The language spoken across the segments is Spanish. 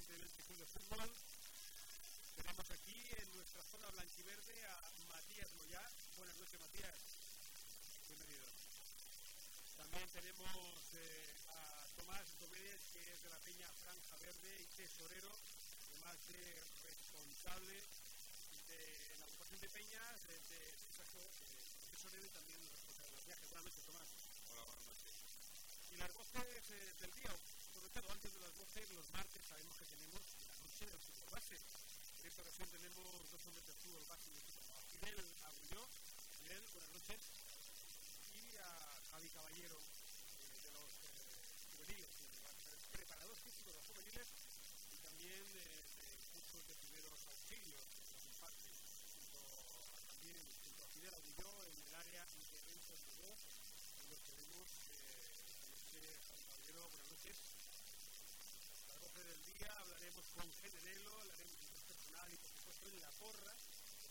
presidente del Club de Fútbol. Tenemos aquí en nuestra zona blanquiverde a Matías Moyá. Buenas noches, Matías. Bienvenido. También tenemos eh, a Tomás Domínguez, que es de la Peña Franja Verde y tesorero, además de responsable de la ocupación de Peñas, de, de, eh, tesorero y también responsable de los viajes. Buenas noches, Tomás. Hola, buenas noches. Y las voces eh, del día, antes de las voces, los martes sabemos que tenemos la noche del fútbol base. En esta ocasión tenemos dos hombres de fútbol base y Fidel Agulló, Fidel, buenas noches. Y a Javi Caballero, eh, de los eh, juveniles, preparadores físicos de los juveniles y también eh, de cursos de primeros auxilios, también junto a Fidel en el área de de los que Javi Caballero, buenas noches. A las 12 del día hablaremos con Generelo, hablaremos de personal y por supuesto en la porra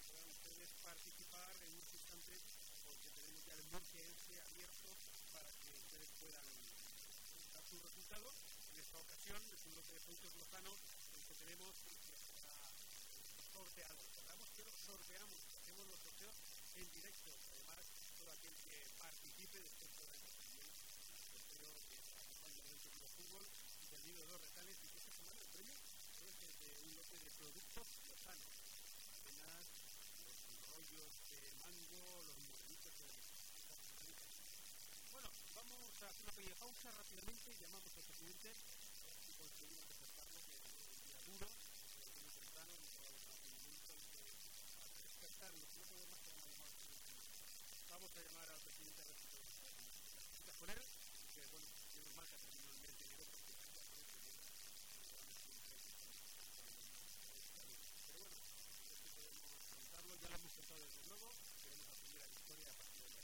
podrán ustedes participar en un instante porque tenemos ya el Murciense abierto para que ustedes puedan dar su resultado. En esta ocasión es un lote de puntos lozanos el que tenemos que será sorteado. Recordamos que lo sorteamos, hacemos los sorteos en directo. Además, todo aquel que participe después podrá también el sorteo de de fútbol de los retales y que esta semana el premio es de un lote de productos lozanos. Apenas los rollos de mango, los morenitos de Bueno, vamos a hacer una pequeña pausa rápidamente y llamamos al presidente si conseguimos despertarlo que el día duro, pero muy temprano, en todos los movimientos de despertarnos. No podemos más que llamar Vamos a llamar al presidente de con él, que bueno, menos mal que ha terminado el mes de enero porque pero bueno, es que podemos contarlo, ya lo hemos contado desde luego, queremos aprender la historia a partir de la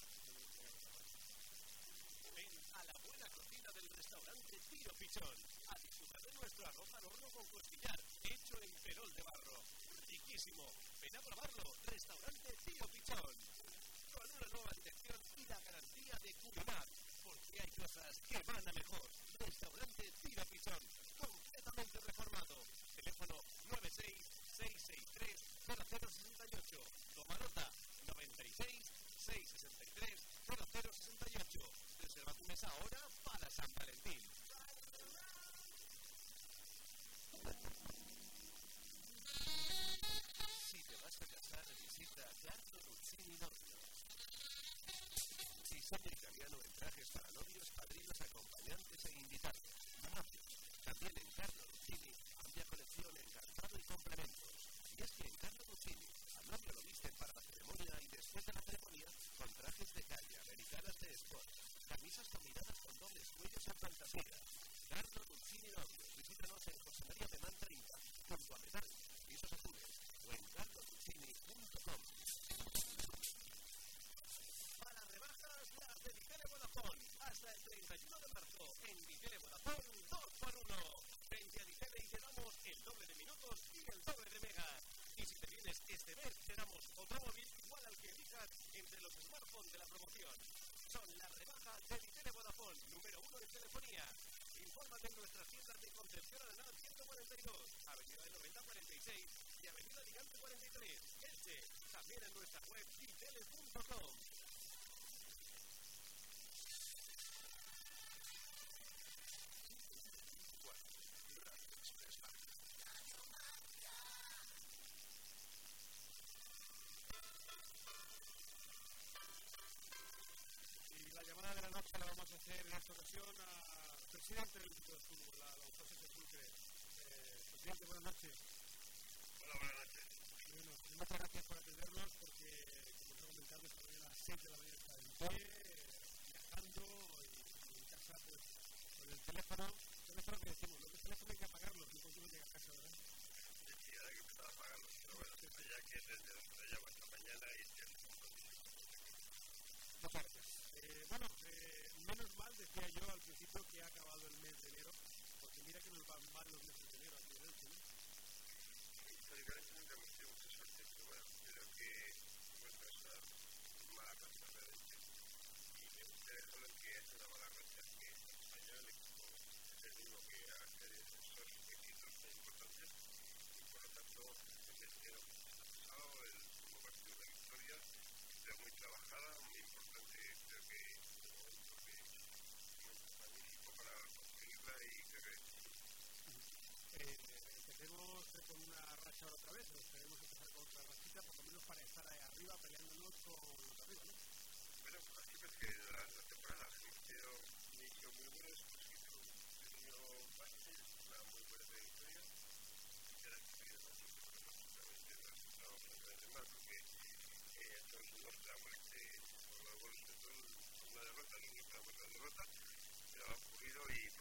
a la buena cocina del restaurante Tiro Pichón a disfrutar de nuestro arroz al horno con costillar hecho en perol de barro. Riquísimo. Ven a probarlo. Restaurante Tiro Pichón. Con una nueva dirección y la garantía de Culinar. Porque hay cosas que van a mejor. Restaurante Tiro Pichón. Completamente reformado. Teléfono 96-663-0068. Toma nota 96-663-0068. Reserva tu mesa ahora para San Valentín. Si te vas a casar, visita Carlo Ruzzini Novios. La a en esta ocasión al presidente del equipo de fútbol, a la José Sucre. Eh, presidente, buenas noches. Hola, buenas noches. Bueno, muchas gracias por atendernos porque, como os he comentado, esta mañana a las 6 de la mañana está en pie, eh, viajando y, en casa pues, con. El teléfono guys. luchar otra vez, nos tenemos empezar con otra racita, por lo menos para estar ahí arriba peleándonos con los arriba, ¿no? Bueno, pues así es que la, la temporada se inició, inició muy bueno, se inició, se inició bastante, una muy buena trayectoria, y será que se nos seguramente resultado bastante mal, porque eh, todos nos damos este, por la bolsa, una derrota, no una derrota, pero ha ocurrido y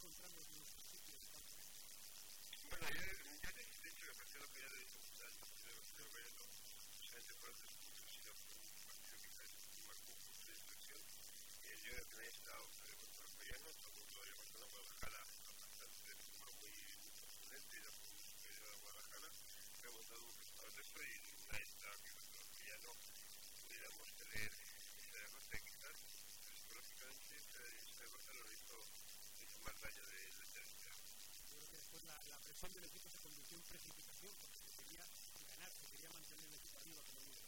encontramos nuestro sitio de campo. Bueno, yo, yo de, hecho, me que ya el partido de Obrero, precisamente por eso expulsión, un partido que parece un marco de destrucción, y yo estado eh, a Guadalajara, bastante, muy sorprendente, y la Universidad de Guadalajara, ha votado un resultado de y está que pudiéramos tener raya de, de, Yo creo que después la, la, presión del equipo se convirtió en precipitación porque se quería ganar, se quería mantener el equipo arriba como líder.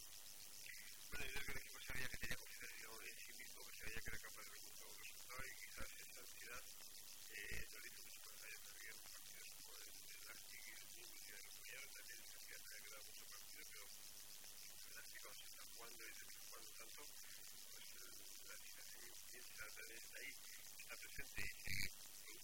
Bueno, yo creo que el equipo sabía que tenía confianza en sí mismo, que sabía que era capaz de recuperar un resultado y quizás esa ansiedad eh, no le hizo mucho más allá también. También el campeonato ha quedado mucho partido, pero las chicas se están jugando y se están jugando tanto, pues la situación piensa, está ahí, está presente y sigue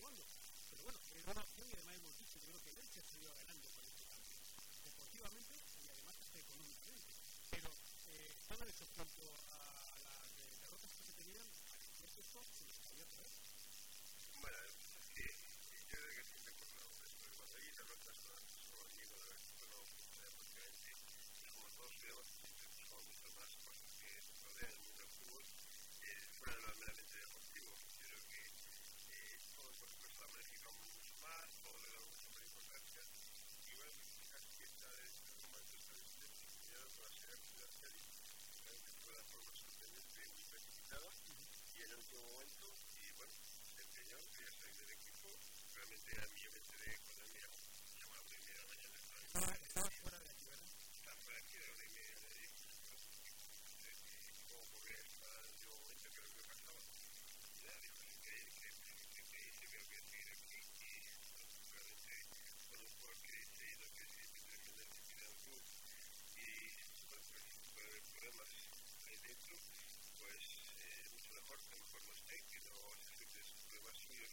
Pero bueno, en una opción y además yo creo que el Elche salió ganando con este cambio. Deportivamente y además económicamente. Pero todo eso junto a las derrotas que se tenían, parecía que esto se les otra que eh, yo creo que estoy de acuerdo con derrotas el de la como todos mucho más porque rodean el fútbol, la actualidad ciudadana y en el último momento, bueno, se empeñó, quería salir del equipo, realmente a mí yo me a la de la mañana. De la que pasaba. Que aquí, y realmente, porque he que el final problemas hay dentro, pues eh, mucho mejor, que mejor no esté, que no se afecten sus problemas suyos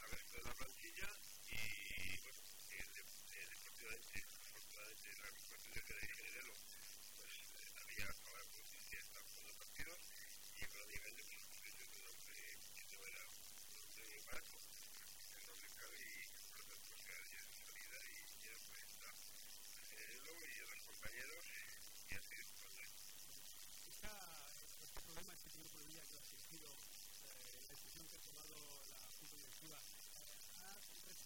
al resto de la plantilla y, bueno, el, el, deportivamente, afortunadamente, la plantilla que de Generelo, pues eh, había acabado con cierta jugando partidos y económicamente, pues yo creo que el tema era un premio barato, el nombre cabe y por lo tanto, pues era salida y ya pues está Generelo y a los compañeros. sido la eh, decisión que ha tomado la Junta Directiva, ¿ha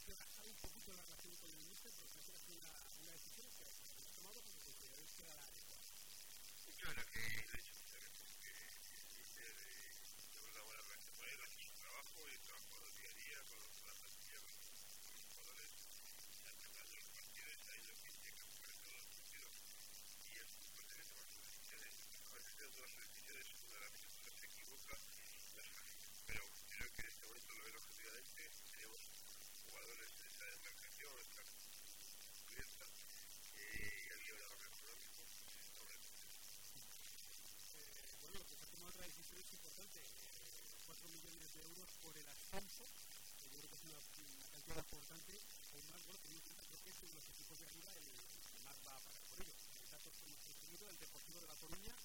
retrasado un poquito la relación con el ministro? Porque creo que una, una decisión que ha tomado cuando consideráis que era la adecuada. Yo creo que, de hecho, decisión es importante, 4 millones de euros por el ascenso, yo creo que es una, cantidad importante, más, bueno, teniendo en cuenta que es los equipos de arriba el, más va a pagar por ello. El datos que hemos conseguido, el Deportivo de la Coruña,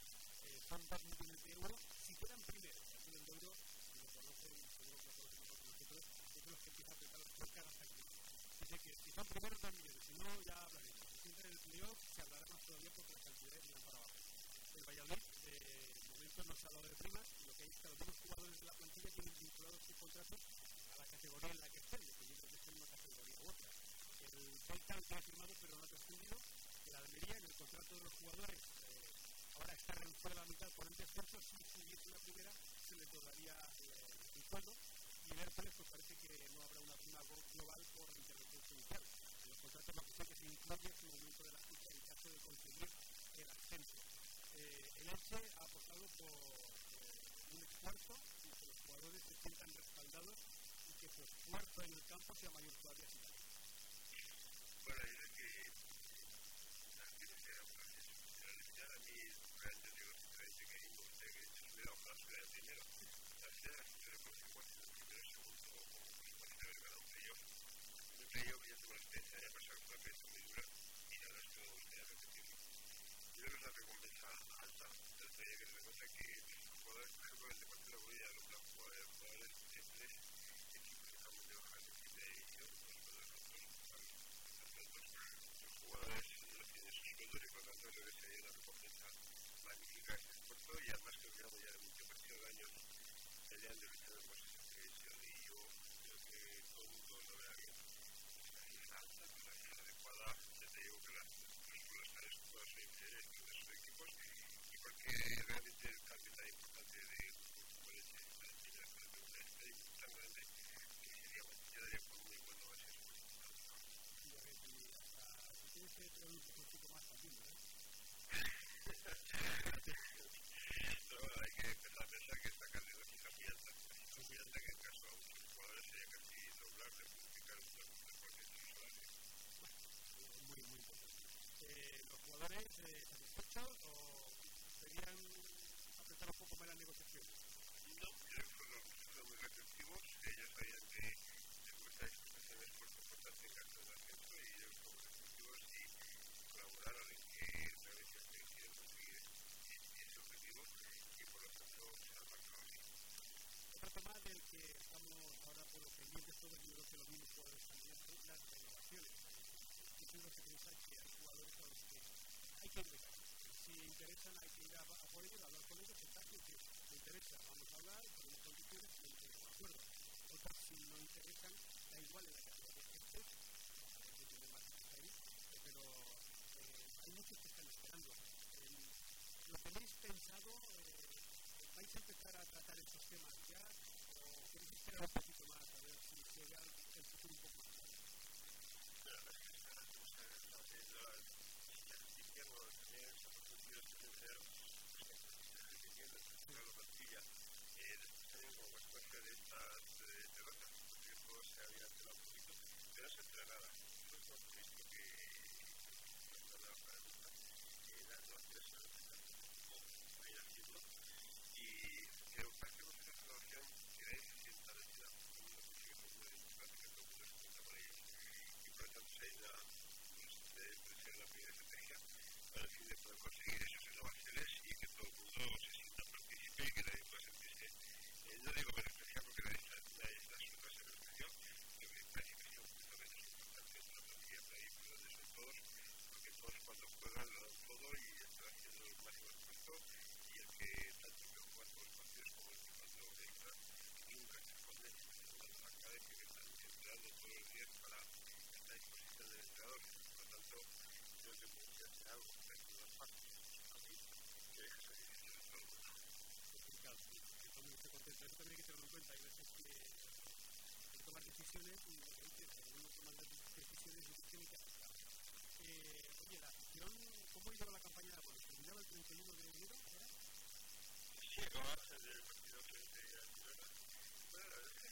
son 2 millones de euros, si fueran primeros, el millón de euros, si lo conocen, seguro que lo conocen nosotros, es los que empiezan a apretar tres caras aquí. Dice que si son primeros 2 millones, si no, ya hablaremos. Si entran en el playoff, se hablará más todavía porque las cantidades irán para abajo. El Valladolid, eh, momento se ha dado de primas, lo que es que algunos jugadores de la plantilla tienen vinculados sus contratos a la categoría en la que estén, dependiendo de estén en una categoría u otra. El Celta que ha firmado pero no ha trascendido, la Almería en el contrato de los jugadores eh, ahora está reducido a la mitad por el descenso, si subiese la primera se le cobraría eh, el sueldo y en Hércules pues parece que no habrá una prima global por intervención judicial. En los contratos lo que se incluye es un aumento de la cifra en caso de conseguir el ascenso. Eh, el Elche ha apostado por eh, un esfuerzo y que los jugadores se sientan respaldados y que su esfuerzo en el campo sea mayor todavía. Bueno, yo que que se hubiera ojalá se hubiera primero. La ciudad de la ciudad de consecuencia del primero segundo o como puede haber ganado un playoff. Un playoff ya tengo la experiencia de pasar una prensa muy dura y la verdad es que no me gustaría repetirlo. Yo creo que es la recompensa alta del playoff que se cuenta que los jugadores, por ejemplo, el Deportivo de la Bolivia, los jugadores, jugadores de tres equipos que equipo de los jugadores los jugadores no tienen sus sueldos y por lo tanto creo que sería una recompensa magnífica este esfuerzo y además ¿Los jugadores eh, satisfechos o querían apretar un poco más las negociaciones? No, que fueron muy receptivos, ellos sabían que nuestra disposición es por importante en caso de ascenso y ellos fueron receptivos y colaboraron en que realmente se quisieran conseguir ese objetivo y por lo tanto se han marcado así. Otro tema del que estamos ahora por los pendientes todos, yo creo que los mismos jugadores también son las renovaciones. Yo creo que pensar que hay jugadores a los que hay que ingresar. Si interesan, hay que ir a, a por ellos, hablar con ellos, pensar que me interesa, vamos a hablar, ponemos condiciones, me interesa, de acuerdo. Otras, si no interesan, da igual en la que estés, hay que tener más ahí, pero eh, hay muchos que están esperando. Eh, ¿Lo tenéis pensado? Eh, ¿Vais a empezar a tratar estos temas ya? ¿O queréis esperar un poquito más a ver si llega el futuro un poco más claro? La verdad es que están haciendo las también son producidos que se que se se había se que que se y creo que hacemos una renovación que se sienta mundo consigue ser muy democrática, el mundo se ellos y por lo tanto debe ser la primera estrategia para poder conseguir por lo que que es que deja esa decisión de todo el mundo. Complicado, que todo el mundo esté contento. Eso también hay que tenerlo en cuenta. Hay veces que hay que tomar decisiones y uno toma las decisiones y tiene que. Eh, oye, la ¿cómo ha ido la campaña de abonos? ¿Terminaba el 31 de enero? Sí, acaba del partido frente a Girona. Bueno, la verdad es que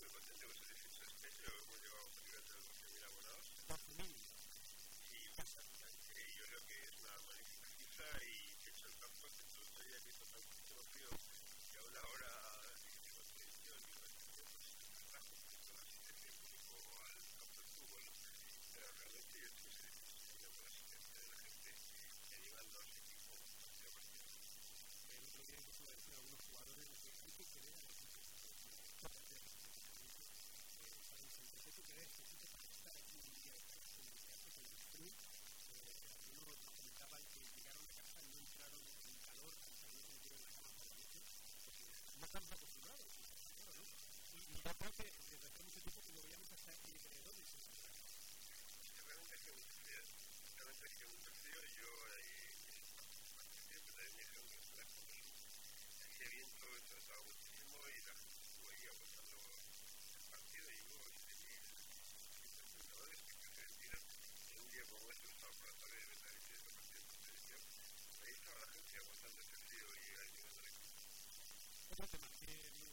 yo contento con defensa especial, hemos llegado a prácticamente los 12.000 abonados. 12.000. Y exactamente, yo creo que es una magnífica cifra y conceptos de vida que son tan que habla ahora de constitución y de relación al campo del fútbol. creo eh, que desde hace mucho tiempo que lo veíamos hasta aquí, ¿de dónde es eso? Se ve un eje industrial, realmente el eje industrial, yo ahí, siempre en mi eje industrial, ese viento he tratado muchísimo y la gente estuvo ahí aguantando el partido y hubo 15.000 espectadores que se retiran en un día como este, estaba por la tarde de la leche de la presidenta de televisión, ahí estaba la gente aguantando ese frío y ahí llegando el equipo. Otro tema que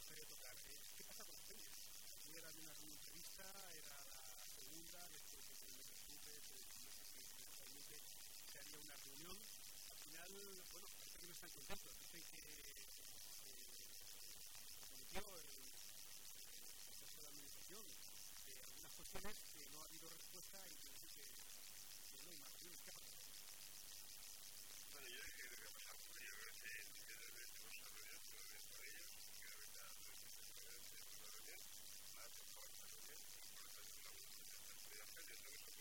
ayer había una entrevista, era la segunda, después de seis meses, pues, siete, realmente se haría una reunión. Al final, bueno, pues, parece que no están contentos, dicen que eh, se cometió el proceso de administración de algunas cuestiones que no ha habido respuesta y que dicen que no hay más reuniones. Bueno, yo eh, creo que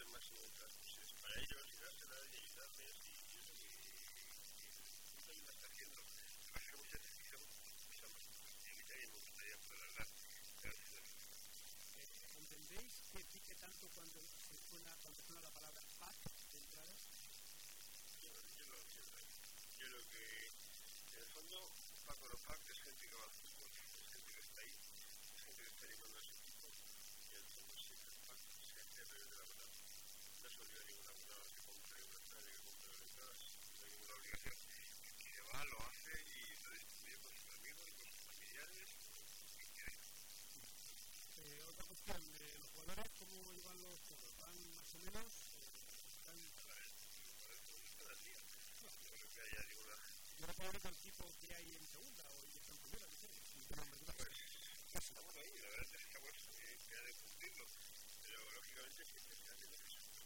el máximo de transmisiones pues, para ellos y dárselas y ayudarles y, y eso eh, que no ayuda está haciendo. Me parece mucha decisión, mucha más posibilidad y me gustaría poder dar gracias. ¿Entendéis que pique tanto cuando se suena, cuando suena la palabra paz de entrada? Yo, yo lo entiendo. Yo lo que, en el fondo, Paco Lopac es gente que va al fútbol, es gente que está ahí, es gente que está llevando a su lo hace y con sus amigos y con sus familiares. Eh, otra cuestión, de los jugadores, ¿cómo iban los juegos? Más o menos? Eh, ¿Están? El equipo que hay en segunda o en primera. Pues estamos ahí, la verdad es que estamos en de cumplirlo. Pero lógicamente siempre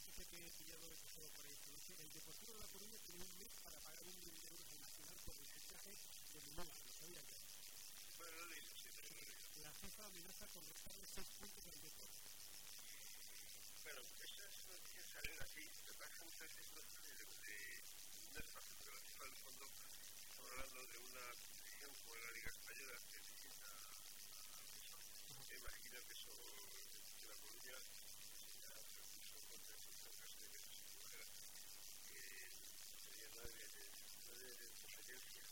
Noticia que he pillado de pasado por ahí esta noche, el Deportivo de La Coruña tiene un mes para pagar un millón de euros al Nacional por el fichaje de Lumoa, ¿lo sabía ya? Bueno, lo digo, sí, pero lo digo. La FIFA amenaza con restarle seis puntos al deporte. Bueno, esas noticias salen así, que pasa que muchas veces de, no es fácil, pero la FIFA, en el fondo, estamos hablando de una competición como la Liga Española, que es distinta a la FIFA. Imagino que eso, que la Coruña ya propuso contra el en caso de que no se produjera, que sería nueve de nueve de competencias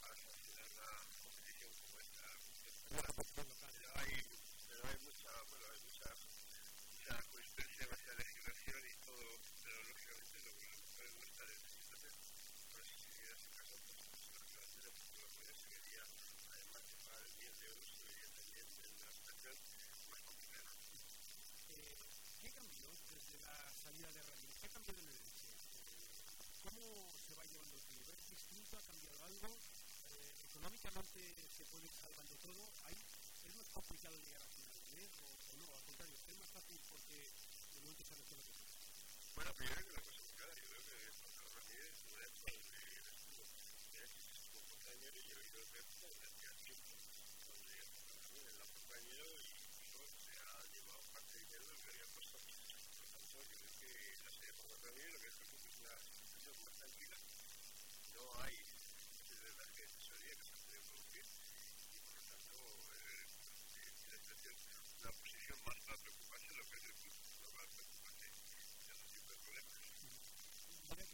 a sancionar la competición como esta. Pero hay, pero hay mucha, bueno, hay mucha mucha jurisprudencia, demasiada legislación y todo, pero lógicamente lo que no está en legislación. Pero si se diera ese caso, pues lógicamente el futuro puede sería, además de ¿Qué cambió desde la salida de Ramírez? ¿Cómo se va llevando el? ¿Es distinto? ¿Ha cambiado algo? ¿Económicamente se puede ir todo? ¿Hay, ¿Es más complicado llegar a o, no? Al contrario, ¿es más fácil porque de momento se todo? Bueno, primero que. Yo creo que Ramírez, compañero y yo y se ha llevado parte de dinero que había puesto. Por yo creo que la lo. No hay que que se podido producir tanto la posición más para preocuparse lo que es el club, no preocuparse problemas. Eh, de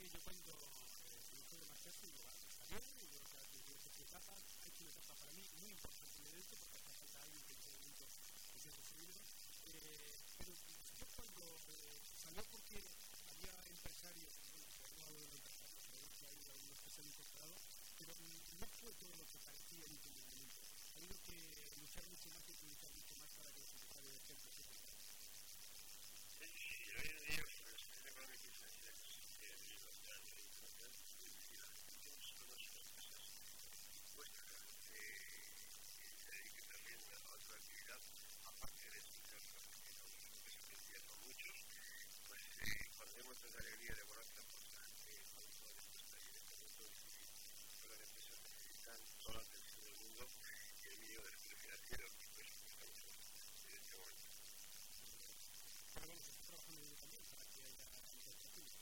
bien, yo creo que ha tenido esta etapa, ha hecho una etapa para mí muy importante en el evento, porque hace falta alguien que momento empiece a. Eh, pero yo cuando eh, salió porque había empresarios, bueno, no hablo de empresarios, creo que hay algunos que se han incorporado, pero no fue todo lo que parecía en primer momento. Ha habido que luchar mucho más y utilizar mucho más para que los empresarios estén presentes. Sí, hoy en día la situación económica y financiera que existe a nivel nacional y internacional es muy difícil. La gente no solo son empresas impuestas, la gente que se dedique también a otra actividad, aparte de explicar la empresas que hoy son muchos, pues eh, vemos esa alegría de la difícil. Todas las empresas necesitan toda la atención del mundo y el mínimo de estudio financiero, pues estamos en este momento. Pero bueno, se está trabajando en ello también para que haya incorporaciones.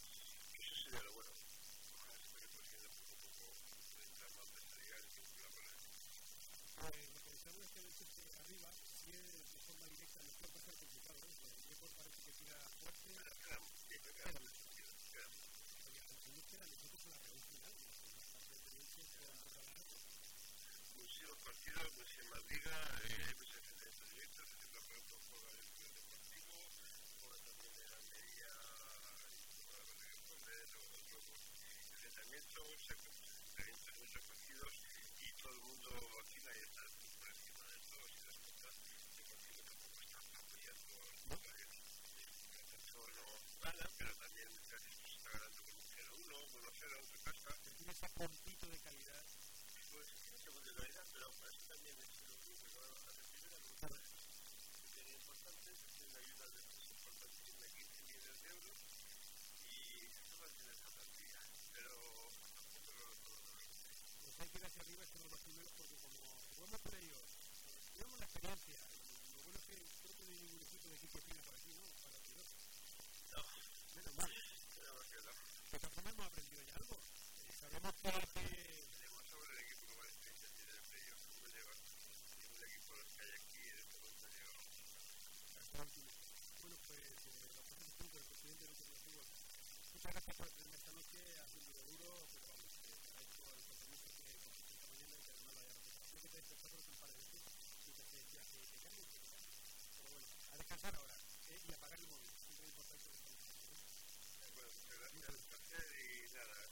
Eso sería lo bueno. Ojalá se vaya produciendo poco a poco el empresarial y. Pues lo que que arriba, si es de forma directa, puede pasar complicado, ¿eh? El parece que tira fuerte. Pero pero también casi está ganando con un 0-1, 1-0 en su casa. Pero tiene ese puntito de calidad. Pues tiene segunda calidad, pero eso también es lo que va a de primera, lo que tiene importante, tiene una ayuda de es importante, tiene 15 millones de euros y esto va a tener esa plantilla, pero tampoco lo Pues hay que ir hacia arriba, estamos los primeros, porque como jugamos por ellos, tenemos la experiencia. Lo bueno es que que no hay ningún equipo de equipo fina por aquí, ¿no? Para los dos. No, Menos mal. pero que no. Hemos aprendido ya algo. Eh, sabemos que, que Tenemos sobre el equipo que el playoff, lleva equipo hay aquí en este momento. Bueno, pues eh, pasos puntos del presidente de los Fútbol. Muchas gracias por tenerme esta noche, ha sido duro, pero vamos, eh, el compromiso que hecho esta mañana que además lo haya respetado. Creo que te he despertado un par de veces ya que. Pero bueno, a descansar ahora eh, y apagar el móvil, siempre es importante pues me y nada,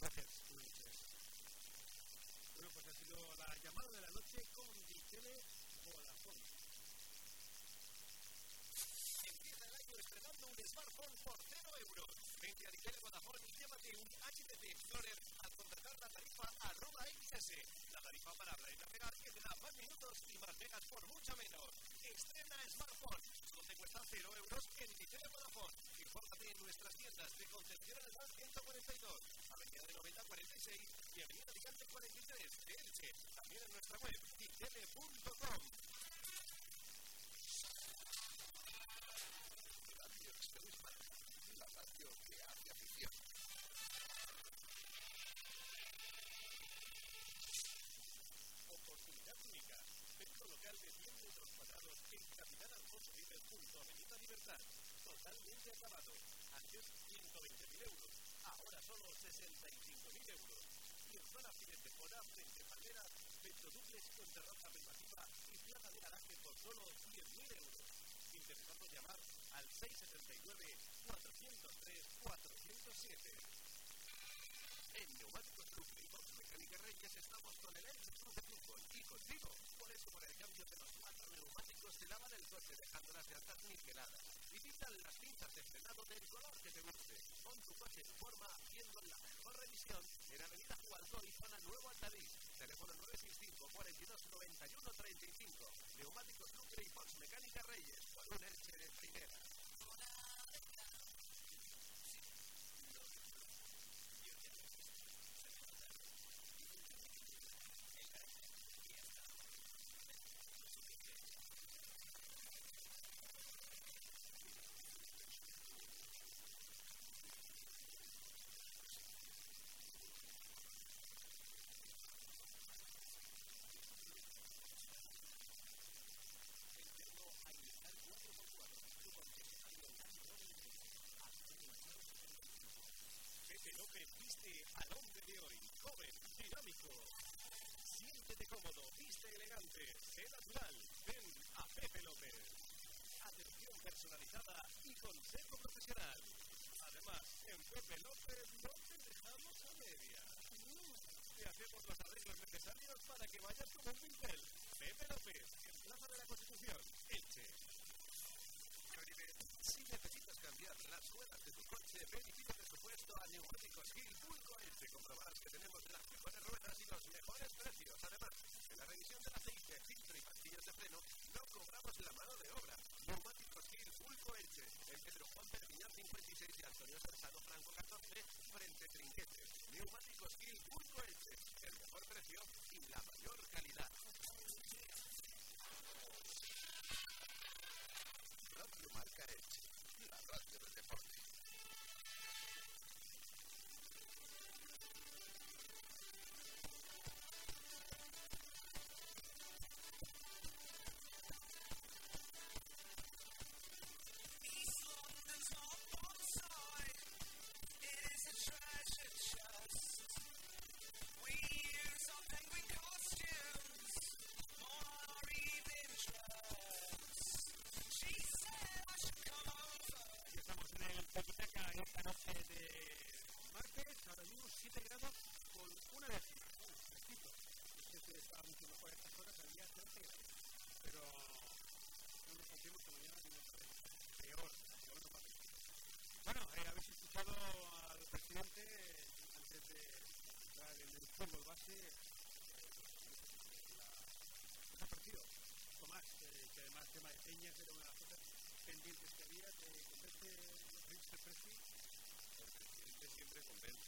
Gracias. Ha sido la llamada de la noche con un smartphone por 0 euros. Vente a y llévate un HTC Explorer al contratar la tarifa arroba XS. La tarifa para y navegar que te más minutos y más por mucho menos. Estrena smartphone cuesta 0 euros en Victoria Vodafone. Infórmate en nuestras tiendas de Concepción Arenal 142, Avenida de 90 46 y Avenida Alicante 43. También en nuestra web, itele.com. que ha partido Tomás, que además tema de Peñas era una de las cosas pendientes que había, que convence, no sé si siempre convence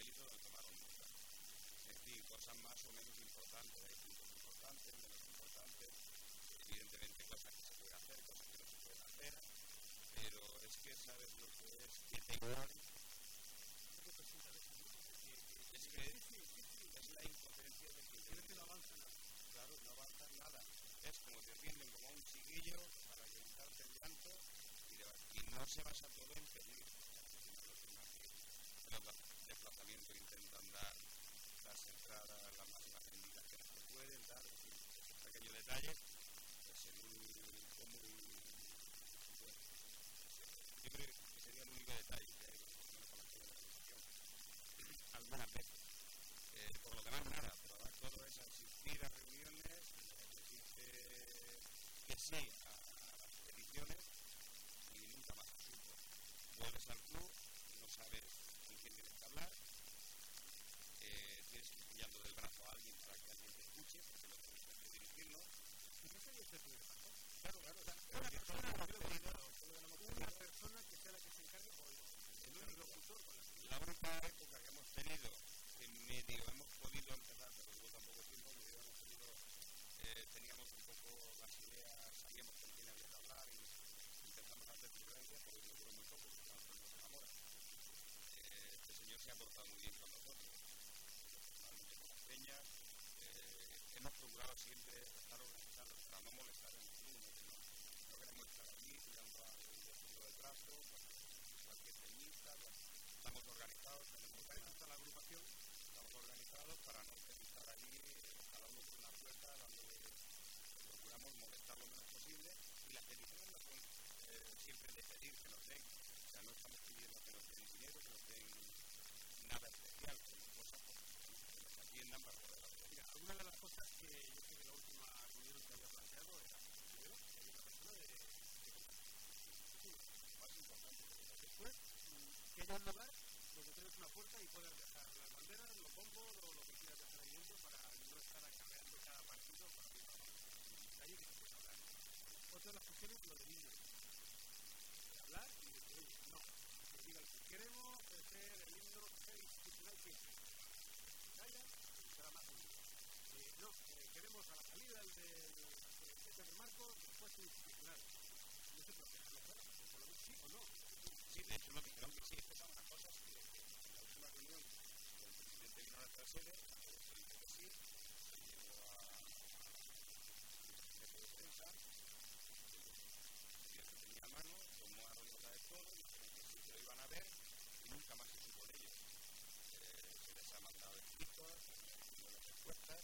Es decir, cosas más o menos importantes, hay puntos importantes, menos importantes, evidentemente cosas que se pueden hacer, cosas que no se pueden hacer, pero es que sabes lo que es que te ignoran. Es que es la incoherencia de que no avanza nada. Claro, no avanza nada. Es como te tienden como a un chiquillo para levantarte el llanto y, no se vas a poder impedir desplazamientos intentan dar las entradas las máximas que pueden, dar pequeños detalles, pues es muy, muy bueno, sería el único detalle que hay. Algunas veces. Eh, por lo demás, nada, pero ahora todo es asistir a reuniones, que, sí a las peticiones y nunca más. Vuelves al club, no sabes con quién tienes que hablar, eh, tienes que ir pillando del brazo a alguien para que alguien te escuche, porque no tienes que dirigirlo. ¿Y no sería este primer paso? Claro, claro, o sea, Una persona, no, una persona que sea la que se encargue o el interlocutor con la La única época que hemos tenido que medio hemos podido empezar, pero luego tampoco tiempo, medio hemos tenido, eh, teníamos un poco las ideas, sabíamos con quién había que hablar y intentamos hacer diferencias, pero yo creo muy poco, porque estamos con los Zamora. Eh, este señor se ha portado muy bien con nosotros, personalmente con las peñas. Eh, hemos procurado siempre estar organizados para no molestar en el club, no, que no, no queremos estar allí tirando al vestido del brazo, cualquier peñista, estamos organizados, tenemos está la agrupación. estamos organizados para no estar allí cada uno por una puerta dándole procuramos molestar lo menos posible y las peticiones son eh, siempre de pedir que nos den o sea no estamos pidiendo que nos den dinero que nos den nada especial que de las cosas que yo la última reunión que había planteado era, una importante Después, tienes una puerta y puedas dejar las banderas, los bombos o lo que quieras dejar ahí para no estar acarreando cada partido para arriba ahí que se. Otra de las cuestiones, lo De hablar y decir, oye, no, que digan que queremos hacer el himno institucional que calla, unido. Eh, no, eh, queremos a la salida del Marcos después institucional. Por lo sí o no. sí de hecho nos dijeron que sí es que que, que en la última reunión el presidente vino a nuestra sede que sí a, a de el que tenía a mano tomó a nota de que que lo iban a ver y nunca más se supo de ellos eh, se les ha mandado escritos respuestas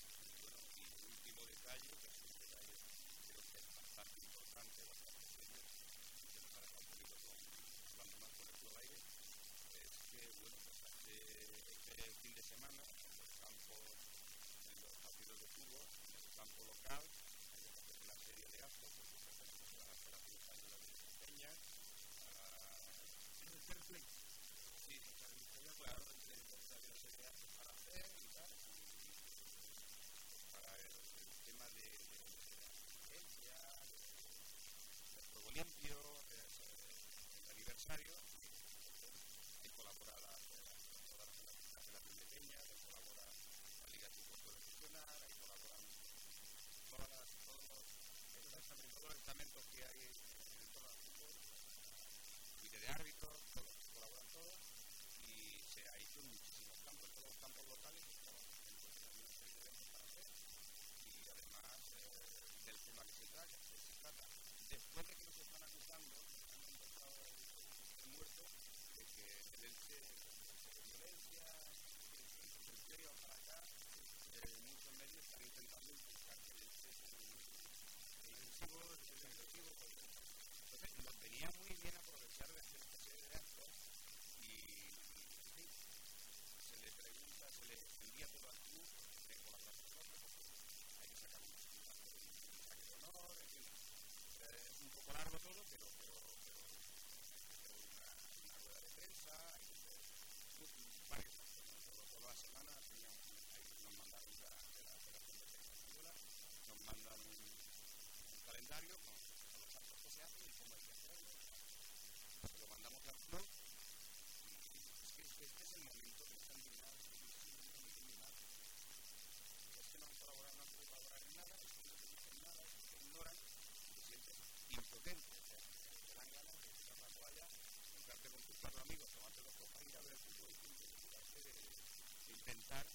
y bueno y el último detalle que es un bastante importante bastante serio y que nos ha más con el club aire es que bueno pues este fin de semana en los campos en los partidos de fútbol en el campo local hay que hacer una serie de actos porque se hacen se van a hacer las fiestas de las peñas El fair play. sí, claro, entre entonces había una serie de actos para hacer y tal y para el, el tema de, la del juego limpio el aniversario que colabora la, Federación de Peña, que colabora la Liga de Fútbol Profesional, ahí colaboran todos los estamentos, que hay en el torneo de fútbol, el comité de árbitros, todos, colaboran todos y se ha hecho en muchísimos campos, en todos los campos locales, claro, entonces hay una serie de eventos para hacer y además eh, del tema que se trata. Después de que nos están acusando, han empezado el, el muerto, de que el Elche de violencia, el Elche para acá, eh, muchos medios están intentando implicar que el Elche es agresivo, es agresivo, entonces lo tenía muy bien aprovechar de hacer esta serie de actos y, se le pregunta, se le envía todo al club, que colabora con nosotros, porque hay que sacar un, un saque de honor, en fin. Eh, Es un poco largo todo, pero, pero, pero hacer una, una rueda de prensa, varios actos. ¿no? Todo- Toda la semana teníamos, ahí nos mandaron de nos mandan un, calendario con, con los actos que se hacen y cómo hay que hacerlo. Lo mandamos al club potente. O sea, te dan ganas de echar la toalla, juntarte con tus cuatro amigos, tomarte dos copas, ir a ver el fútbol y de, de intentar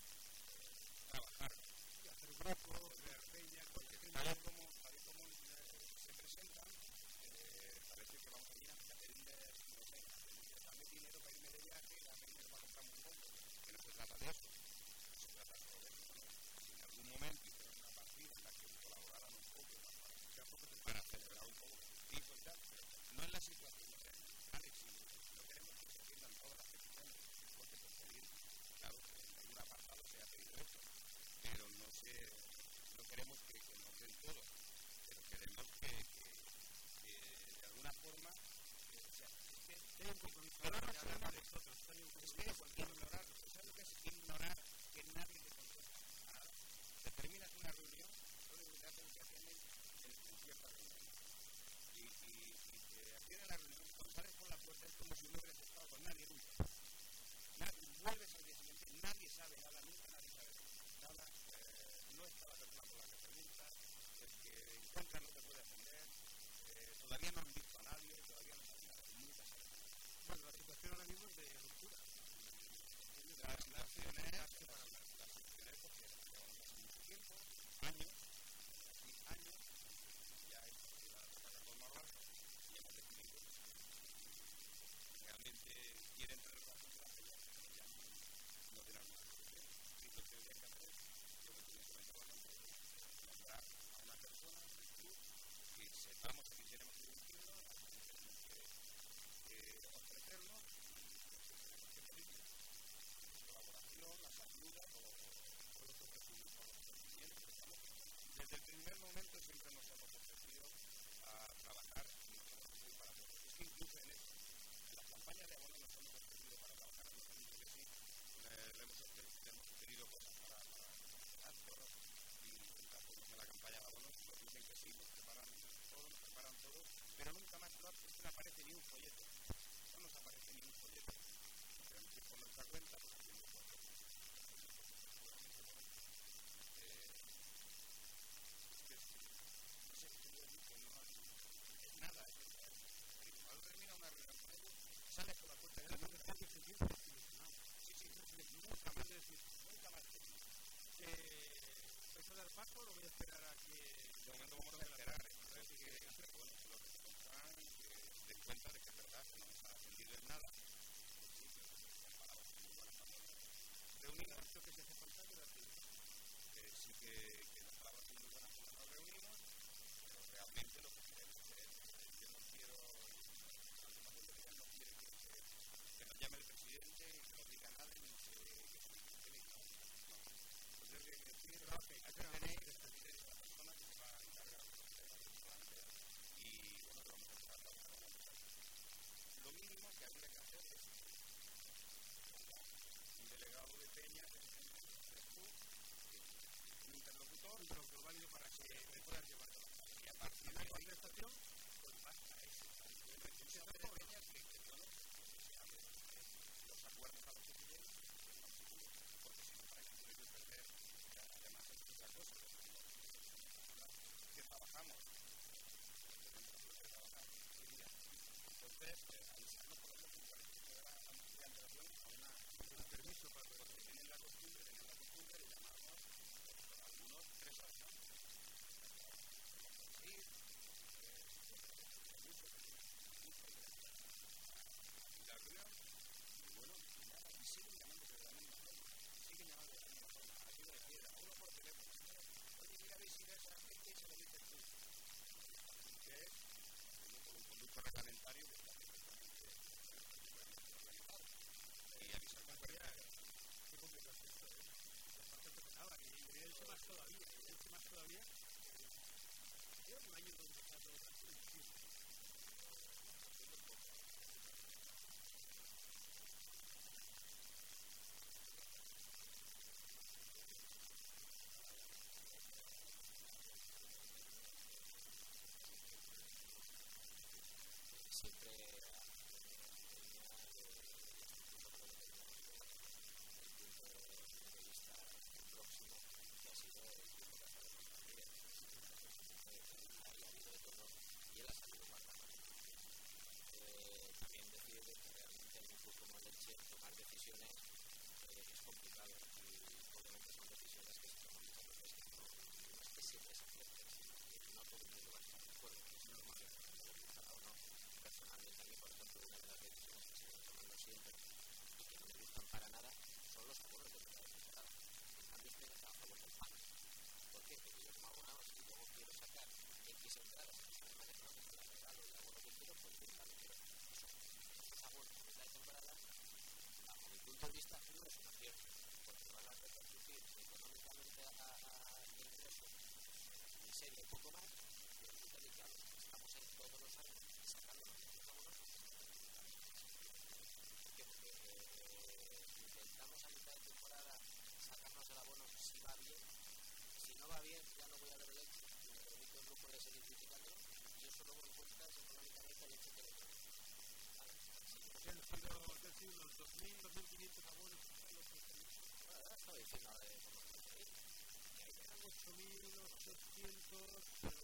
trabajar. Y hacer grupos, crear peña, cualquier tal y como, tal y como se presentan, eh, parece que vamos a ir a vender, no sé, dame dinero para irme de viaje, dame dinero para comprarme un bolso, que no se trata de eso. Se trata de poder, en algún momento, hicieron una partida en la que colaboraran un poco para celebrar un poco realidad, no es la situación que Alex, lo queremos que se atiendan todas las peticiones, porque conseguir, claro, en un apartado se ha pedido esto, pero no, se, no queremos que, que nos den todo, pero queremos que, que, que de alguna forma, o sea, que, que, que, que, poco más, estamos ahí todos los años sacando los hexágonos, intentamos a mitad de temporada sacarnos el abono si va bien, si no va bien ya no voy a ver el hecho, me el grupo de seguir criticando, yo solo voy cuentas económicamente el hecho que le tengo. Han sido, los 2.000, 2.500 abonos los que tenemos. Bueno, ahora tiempo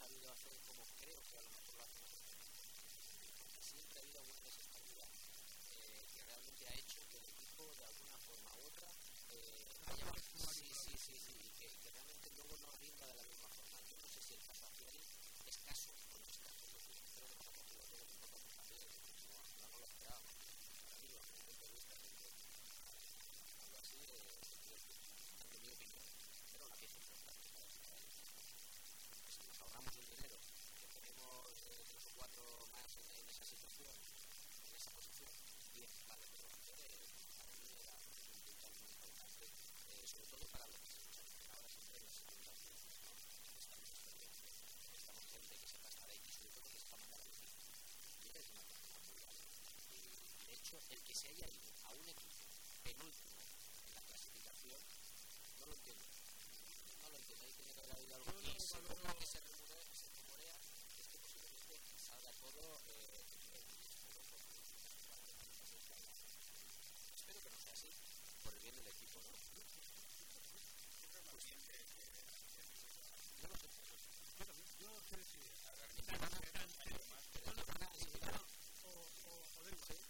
sabido hacer como creo que a lo mejor lo hacemos porque siempre ha habido alguna desestabilidad eh, que realmente ha hecho que el equipo de alguna forma u otra eh, haya... Sí, sí, sí, sí. se haya ido a un equipo penúltimo en la clasificación, no lo entiendo. No lo entiendo, ahí tiene que haber habido algún algo. Y si no, no, que se rumorea, se rumorea, es que posiblemente salga todo eh, Espero que no sea así, por el bien del equipo, ¿no? Yo no sé. Bueno, yo no sé si... A ver, mi o, o, o,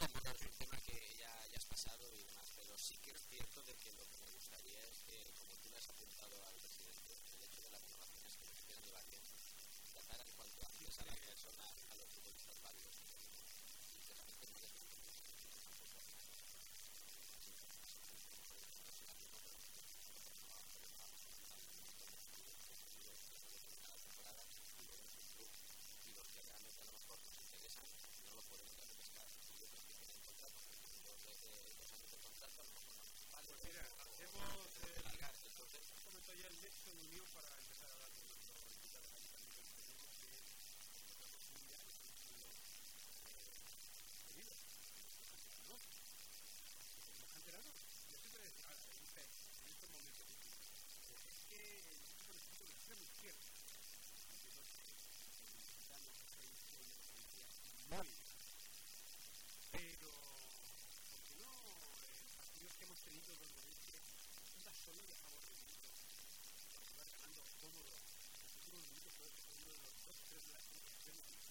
tampoco es un tema que ya hayas pasado y demás, pero sí que es cierto de que lo que me gustaría es que, como tú le has apuntado al presidente, el hecho de las innovaciones que nos quedan debatiendo, tratar en cuanto a a la persona, a los futbolistas varios, sonido favorito de los ganando cómodo. El futuro de los dos, tres de la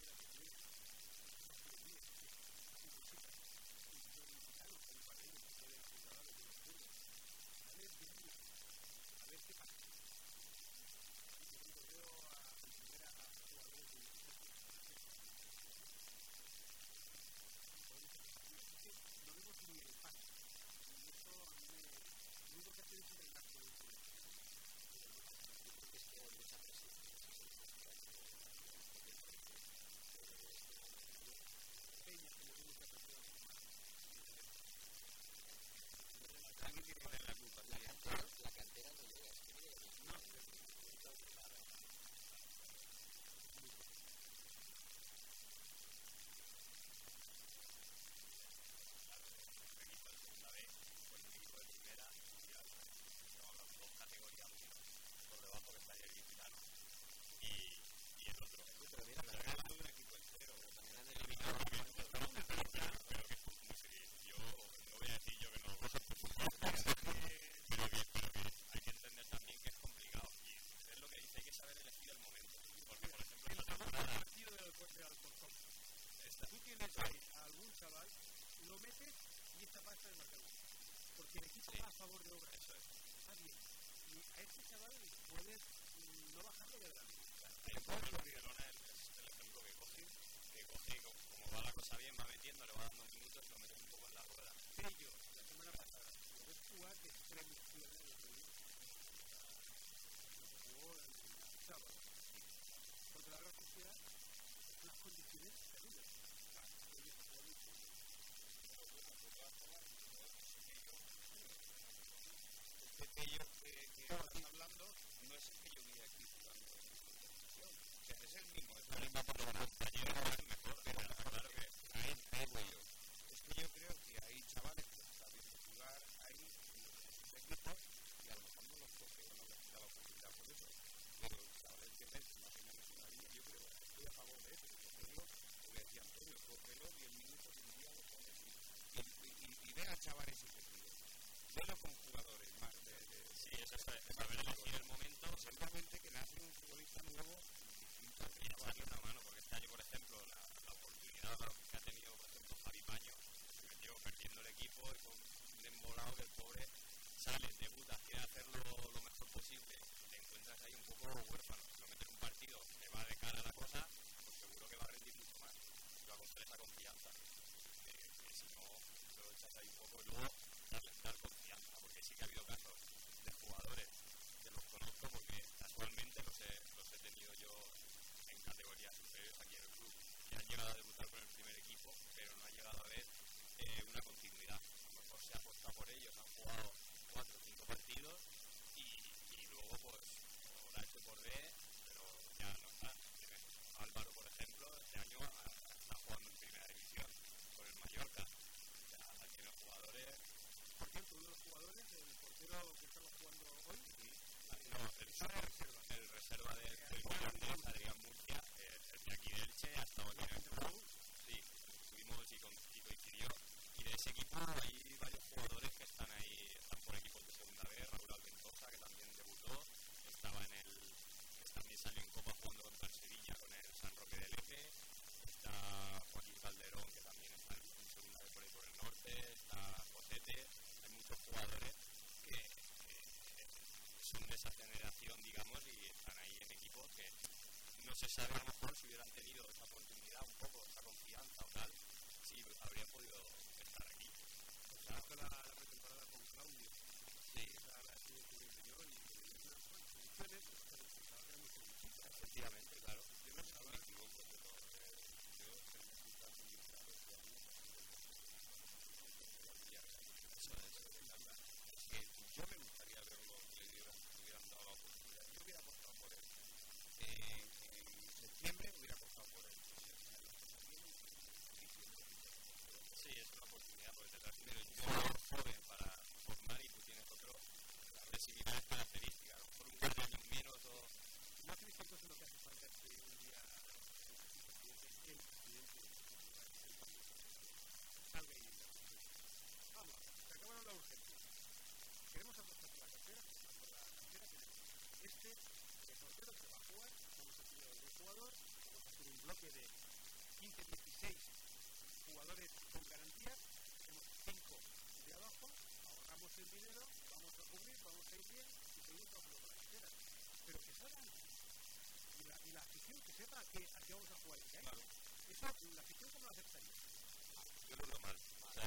se sabe a lo mejor si hubieran tenido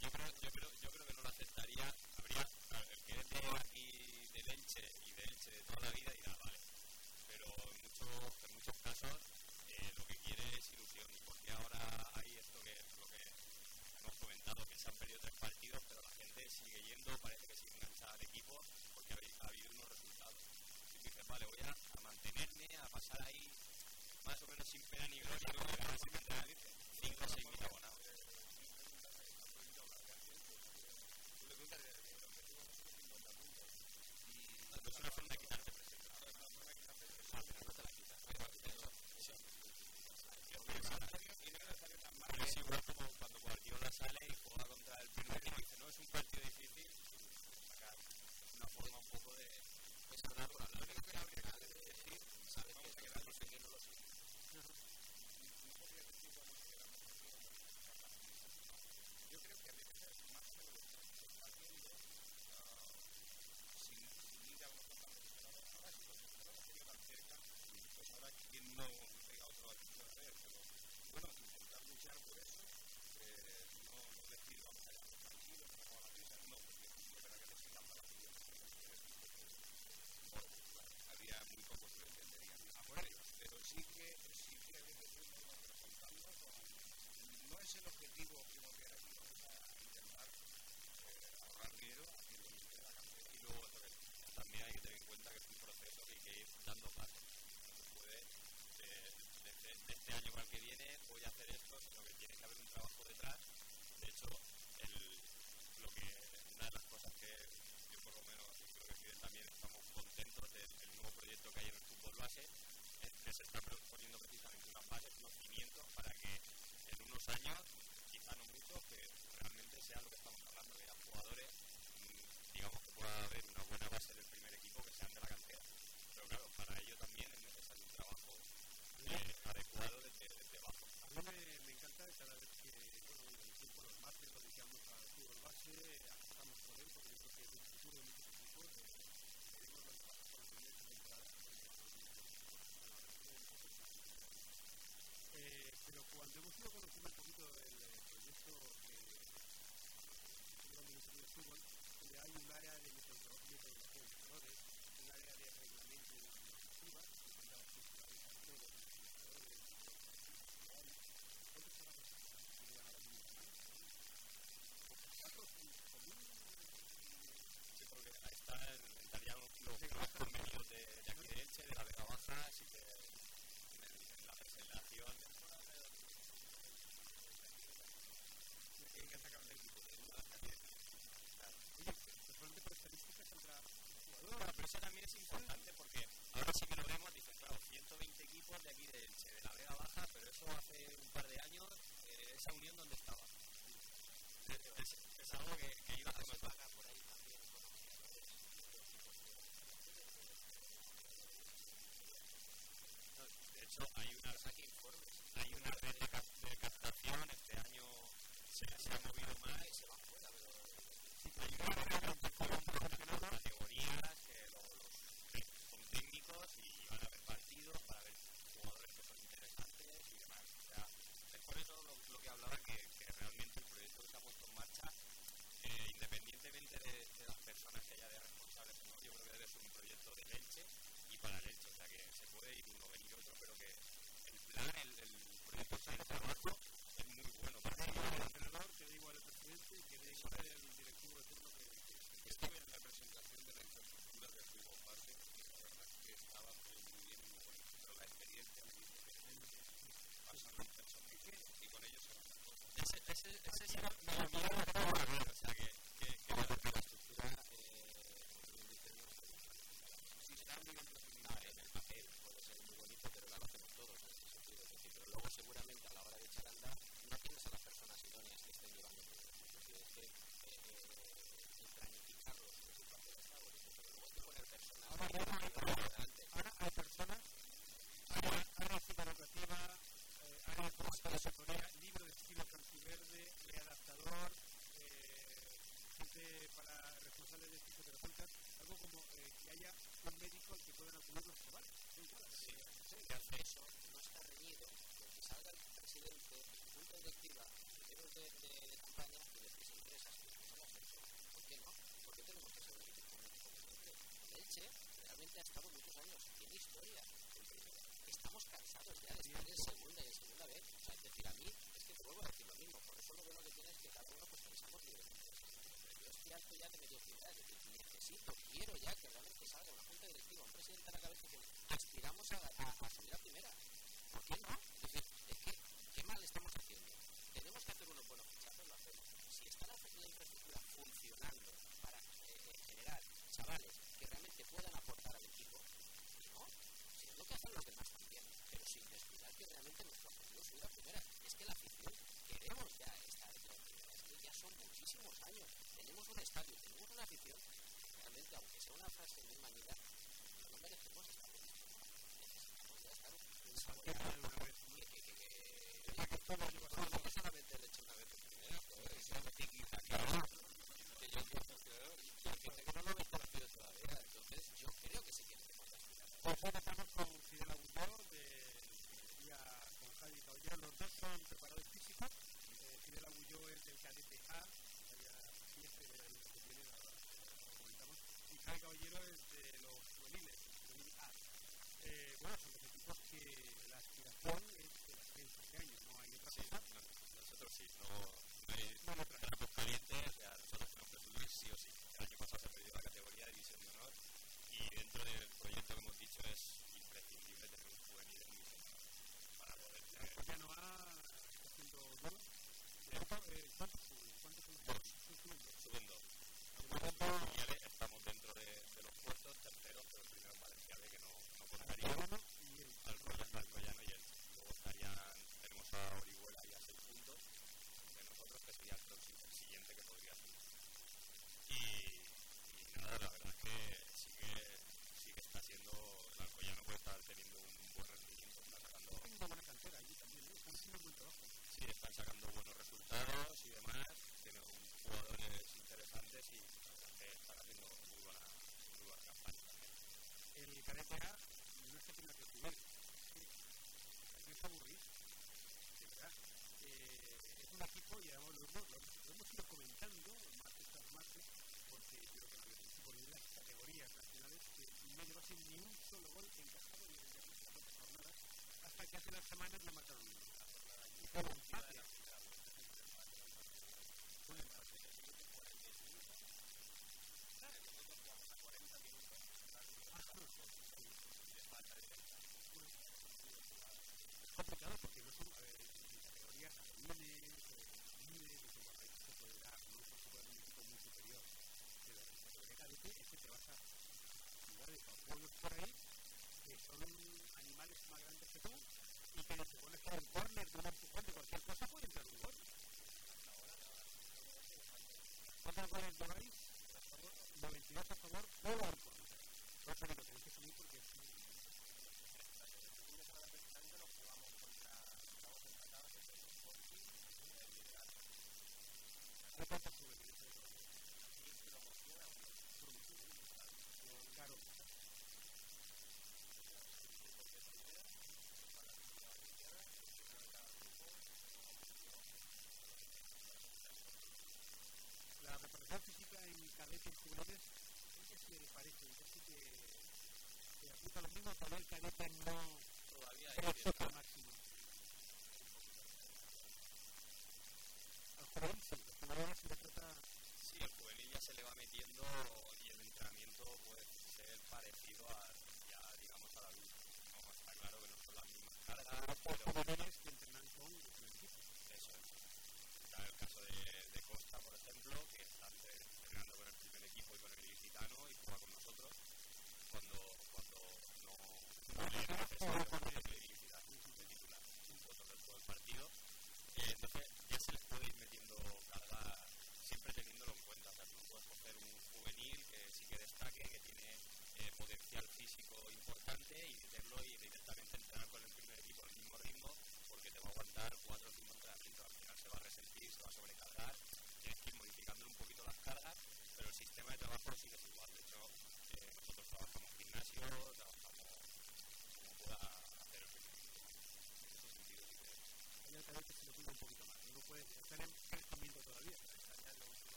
yo creo, yo, creo, yo creo que no lo aceptaría. Habría, el que es aquí de Elche y de Elche de toda la vida dirá, vale. Pero en muchos, en muchos casos eh, lo que quiere es ilusión. Porque ahora hay esto que lo que hemos comentado, que se han perdido tres partidos, pero la gente sigue yendo, parece que sigue enganchada al equipo, porque ha, habido unos resultados. Y dices, vale, voy a, a mantenerme, a pasar ahí más o menos sin pena ni gloria. ese, ese será semana es la más con el no. Todavía hay.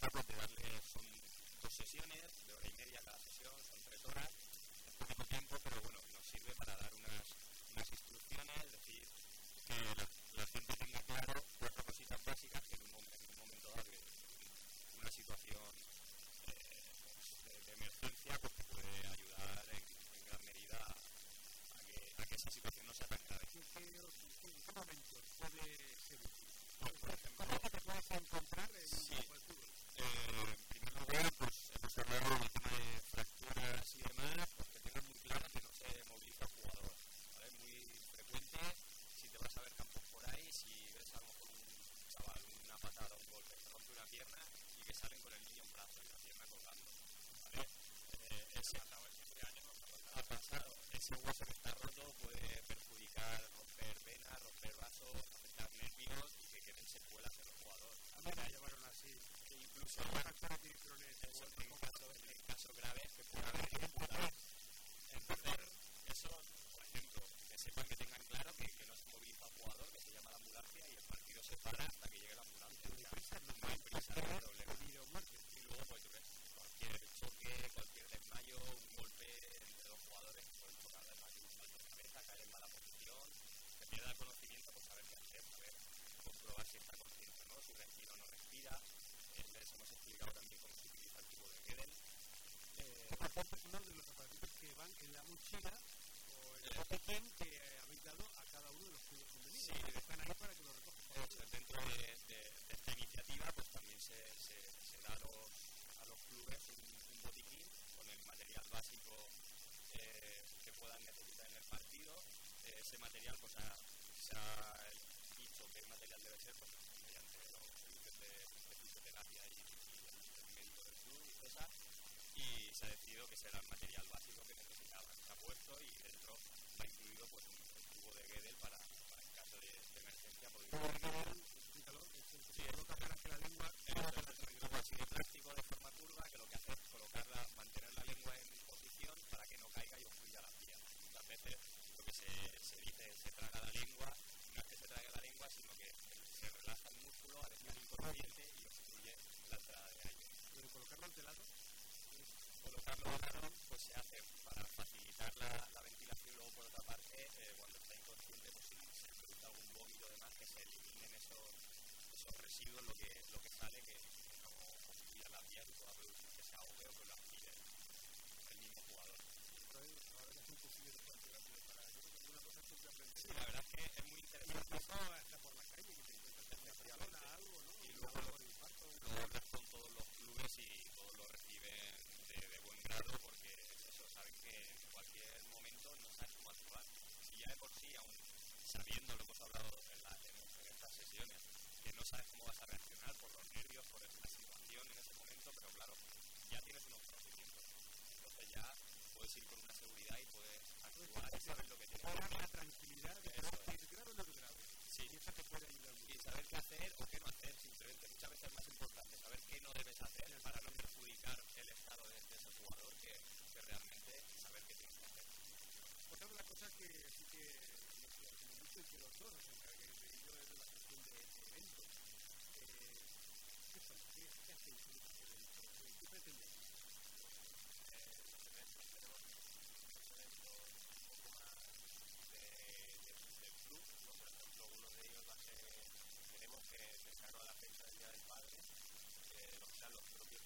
Pues, de darle, son dos sesiones de hora y media cada sesión, son tres horas, es poquito tiempo, pero bueno, nos sirve para dar unas, unas instrucciones, es decir, que la, la gente tenga claro cuatro cositas básicas que en un, en un momento dado de una situación eh, pues, de, de emergencia pues, puede ayudar en, en, gran medida a, a, que, a, que, esa situación no sea tan grave. ¿En qué, en qué momentos puede ser útil? Pues, por ejemplo, ¿Cómo te puedes encontrar en sí, eh, En primer lugar, pues hemos hablado del tema de fracturas y demás, pues que tengas muy claro que no se moviliza el jugador. ¿vale? Es muy frecuente si te vas a ver campos por ahí, si ves a lo mejor un chaval, una patada, un golpe, se rompe una pierna y que salen con el niño en brazos y la pierna colgando. ¿vale? Eh, ese, ha pasado, ese hueso que está roto puede perjudicar, romper venas, romper vasos, afectar nervios y que queden secuelas en el jugador. A mí me llevaron así, que incluso en, eso, en, caso, en casos graves que puedan haber dificultades. Entonces, eso, por ejemplo, que sepan que tengan claro que, que no se moviliza el jugador, que se llama la ambulancia y el partido se para hasta que llegue la ambulancia. O sea, no hay prisa, no hay problema. Y luego, pues yo ves, cualquier choque, cualquier desmayo, un golpe entre dos jugadores que pueden tocar de la un salto de cabeza, caer en mala posición, que pierda el conocimiento, pues saber qué hacer, saber comprobar si está consciente o no, si respira o no respira. Eh, les hemos explicado también cómo se utiliza el tubo de Gödel. Eh, uno de los aparatos que van en la mochila o en el botiquín que habéis dado a cada uno de los clubes convenidos. Sí, están ahí para que lo recojan. Eh, dentro de, de, de, esta iniciativa, pues también se, se, se da a los, a los clubes un, un botiquín con el material básico eh, que puedan necesitar en el partido. Eh, ese material pues ha, se ha dicho qué material debe ser pues, mediante los servicios de, de fisioterapia y, y el, el, médico del club y César y se ha decidido que será el material básico que necesitaban. Se ha puesto y dentro va incluido pues un, un tubo de Gödel para, para en caso de, de emergencia poder Sí, es para que la lengua es un tubo así de plástico de forma curva que lo que hace es colocarla, mantener la lengua en posición para que no caiga y obstruya las vías. Muchas veces se, dice se traga la lengua, no es que se trague la lengua, sino que se relaja el músculo al estar inconsciente y obstruye la entrada de aire. ¿Pero colocarlo ante lado? Colocarlo de lado pues se hace para facilitar la, la ventilación y luego por otra parte eh, cuando está inconsciente pues si se produce algún vómito demás que se eliminen esos, esos residuos lo que, lo que sale que, que no obstruya las vías y pueda producir que se ahogue o que lo aspire el mismo jugador. Ahora que es un poquillo de rápido para una cosa siempre aprender. Sí, la verdad es que es muy interesante. Hasta por la calle que te encuentras algo, ¿no? Y luego, lo con todos los clubes y todos lo reciben de, de buen grado porque eso, saben que en cualquier momento no sabes cómo actuar. Si ya de por sí, aún sabiendo, lo hemos hablado en, la, en, en estas sesiones, que no sabes cómo vas a reaccionar por los nervios, por la situación en ese momento, pero claro, ya tienes unos conocimientos. Entonces ya puedes ir con una seguridad y puedes actuar y saber lo que tienes hacer. la tranquilidad de es grave o no es grave. Sí. Y eso te puede ayudar mucho. y saber qué hacer o qué no hacer simplemente. Muchas veces es más importante saber qué no debes hacer para no perjudicar el estado de, de ese jugador que, que realmente saber qué tienes que hacer. Otra de las cosas que sí que nos mucho y que los dos nos encarguen de ello es la cuestión de, eventos. Eh, ¿Qué son? ¿Qué, hacéis en eventos? ¿Qué, qué pretendéis? Eh, los eventos tenemos unos eventos un poco más de, de, del club, ¿no? por ejemplo, uno de ellos va a ser, queremos que cercano a la fecha del Día del Padre, que lo sean los propios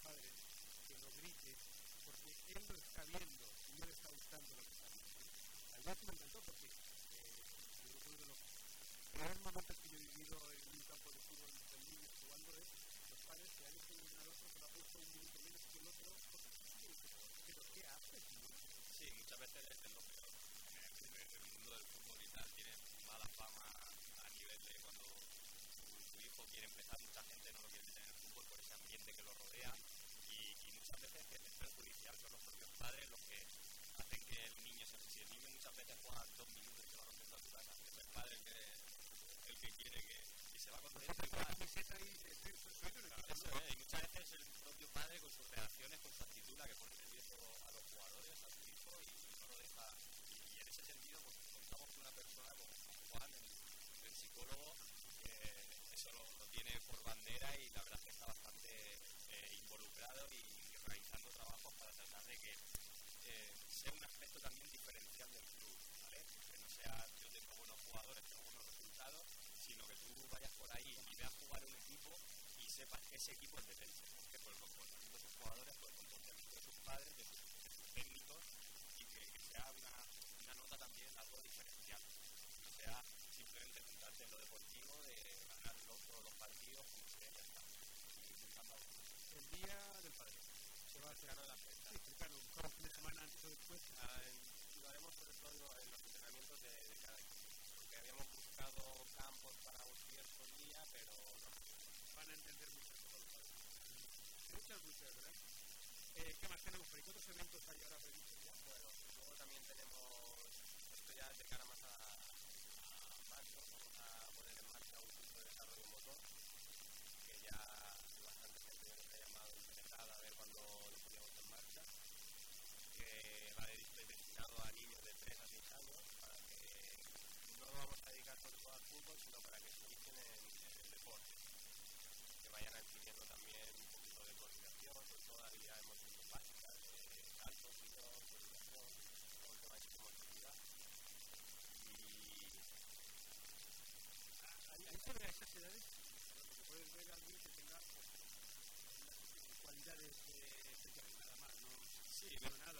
que no grite, porque él lo está viendo y no le está gustando lo que está viendo. Además me encantó porque eh, yo recuerdo los peores momentos que yo he vivido en un campo de fútbol con niños jugando es los padres que han hecho un entrenador que lo ha puesto un minuto menos que el otro, porque pero ¿qué haces? no? Sí, muchas veces es lo peor. En el, mundo del fútbol y tal tiene mala fama a nivel de cuando tu, tu hijo quiere empezar, mucha gente no lo quiere tener en el fútbol por ese ambiente que lo rodea muchas veces que es perjudicial. Son los propios padres los que hacen que el niño se Si el niño muchas veces juega dos minutos y se va rompiendo a tu casa, es el padre el que, el que quiere que. y se va y y eh, es, y muchas veces el propio padre con sus reacciones, con su actitud, la que pone nervioso a los jugadores, a su hijo y, y no lo deja. Y, y en ese sentido, pues contamos con una persona como Juan, el, el psicólogo, que eso lo, lo tiene por bandera y la verdad que está bastante eh, involucrado y, realizando trabajos para tratar de que eh, sea un aspecto también diferencial del club, ¿vale? Que no sea yo tengo buenos jugadores, tengo buenos resultados, sino que tú vayas por ahí y veas jugar un equipo y sepas que ese equipo es defensa, porque por el comportamiento de sus jugadores, por el comportamiento de sus padres, de sus, de sus técnicos, y que, que sea una, una nota también algo diferencial, que no sea simplemente centrarse en lo deportivo, de ganar todos los partidos, como que ya está. El día del padre. Se va a hacer a la fecha. Sí, cercano, un fin de semana antes o después. Ah, lo haremos sobre todo en los entrenamientos de, de cada equipo, porque habíamos buscado campos para un cierto día, pero no. van a entender muchas cosas. Muchas, muchas, ¿verdad? Eh, ¿Qué más tenemos? ¿Qué otros eventos hay ahora previstos ya? Bueno, luego también tenemos, esto ya es de cara más a, a marzo, vamos a poner en marcha un curso de desarrollo motor, que ya bastante gente nos ha llamado interesada a ver cuándo lo poníamos en marcha, que va de- destinado a niños de 3 a 6 años, para que no lo vamos a dedicar sobre todo al fútbol, sino para que se inicien en, en el deporte, que vayan adquiriendo también un poquito de coordinación, sobre todo habilidades motrices básicas, de salto, tiro, coordinación, todo el tema de psicomotricidad. Y ve a estas edades, porque puedes ver a alguien que tenga pues, cualidades eh, especiales, nada más, no, Sí, no nada.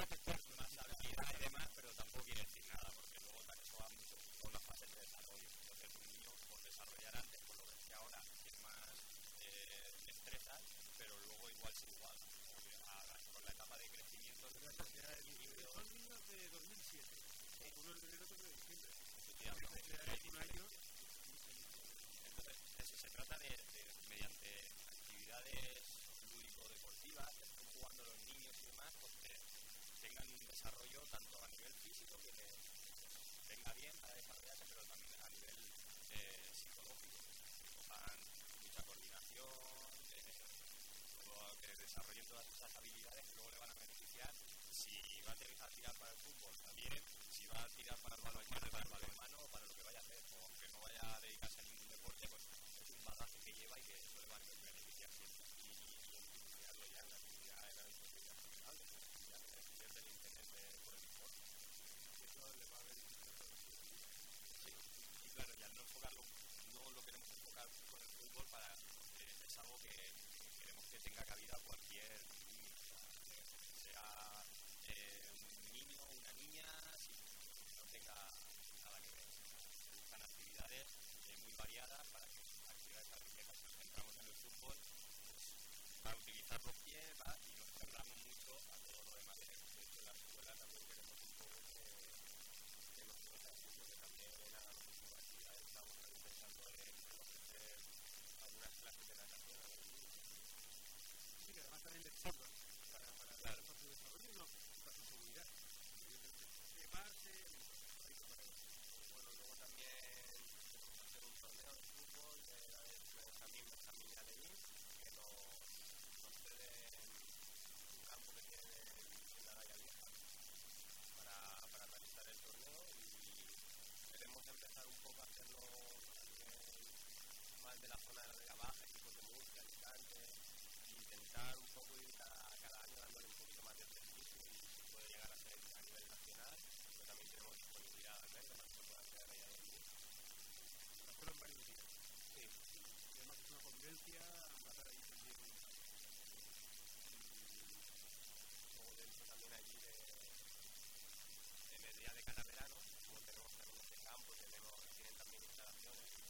Más habilidad y demás, pero tampoco quiere decir nada, porque luego eso va mucho con las fases de desarrollo. Entonces, un niño por desarrollar antes, por lo que ahora, es más eh, pero luego igual se iguala. O con la etapa de crecimiento, estas edades, son niños de 2007, uno de enero, diciembre. Entonces, se trata de, mediante actividades lúdico-deportivas, jugando los niños y demás, pues tengan un desarrollo tanto a nivel físico, que les venga bien para desarrollarse, pero también a nivel eh, psicológico, que cojan mucha coordinación, eh, que desarrollen todas esas habilidades que luego le van a beneficiar. Si va a tirar- para el fútbol, también. Si va a tirar para el balonmano, para el balonmano o para lo que vaya a hacer, o aunque no vaya a dedicarse a ningún deporte, pues es un bagaje que lleva y que eso le va a beneficiar siempre. y, y iniciarlo ya en la actividad en la través del internet por el import. Y eso le va a beneficiar a los Sí, y claro, y al no enfocarlo, no lo queremos enfocar con el fútbol para eh, es algo que queremos que tenga cabida cualquier niño, sea eh, un niño, una niña, si no tenga nada que ver. Se buscan actividades eh, muy variadas para que actividades las que nos centramos en el fútbol, pues, va a utilizar los pies, va a algunas clases de natación a los niños. Sí, que además también les sirva para, para, Claro. para su desarrollo y no para su seguridad. Evidentemente, llevarse, Bueno, luego también queremos hacer un torneo de fútbol de la de nuestra misma familia de Lins, que nos, nos ceden un campo que tiene en la Raya Vieja para, para realizar el torneo y queremos empezar un poco a hacerlo también más de la zona de la Vega Baja, equipos de música, Alicante, intentar un poco ir cada, cada año dándole un poquito más de prestigio y si puede llegar a ser a nivel nacional, pero también tenemos disponibilidad al verde para que pueda hacer allá Lins. hacerlo en varios días. Sí, Y además es una convivencia, matar ahí también un luego dentro también allí de, en el día de cada verano, como tenemos también este campo, tenemos, tienen también instalaciones,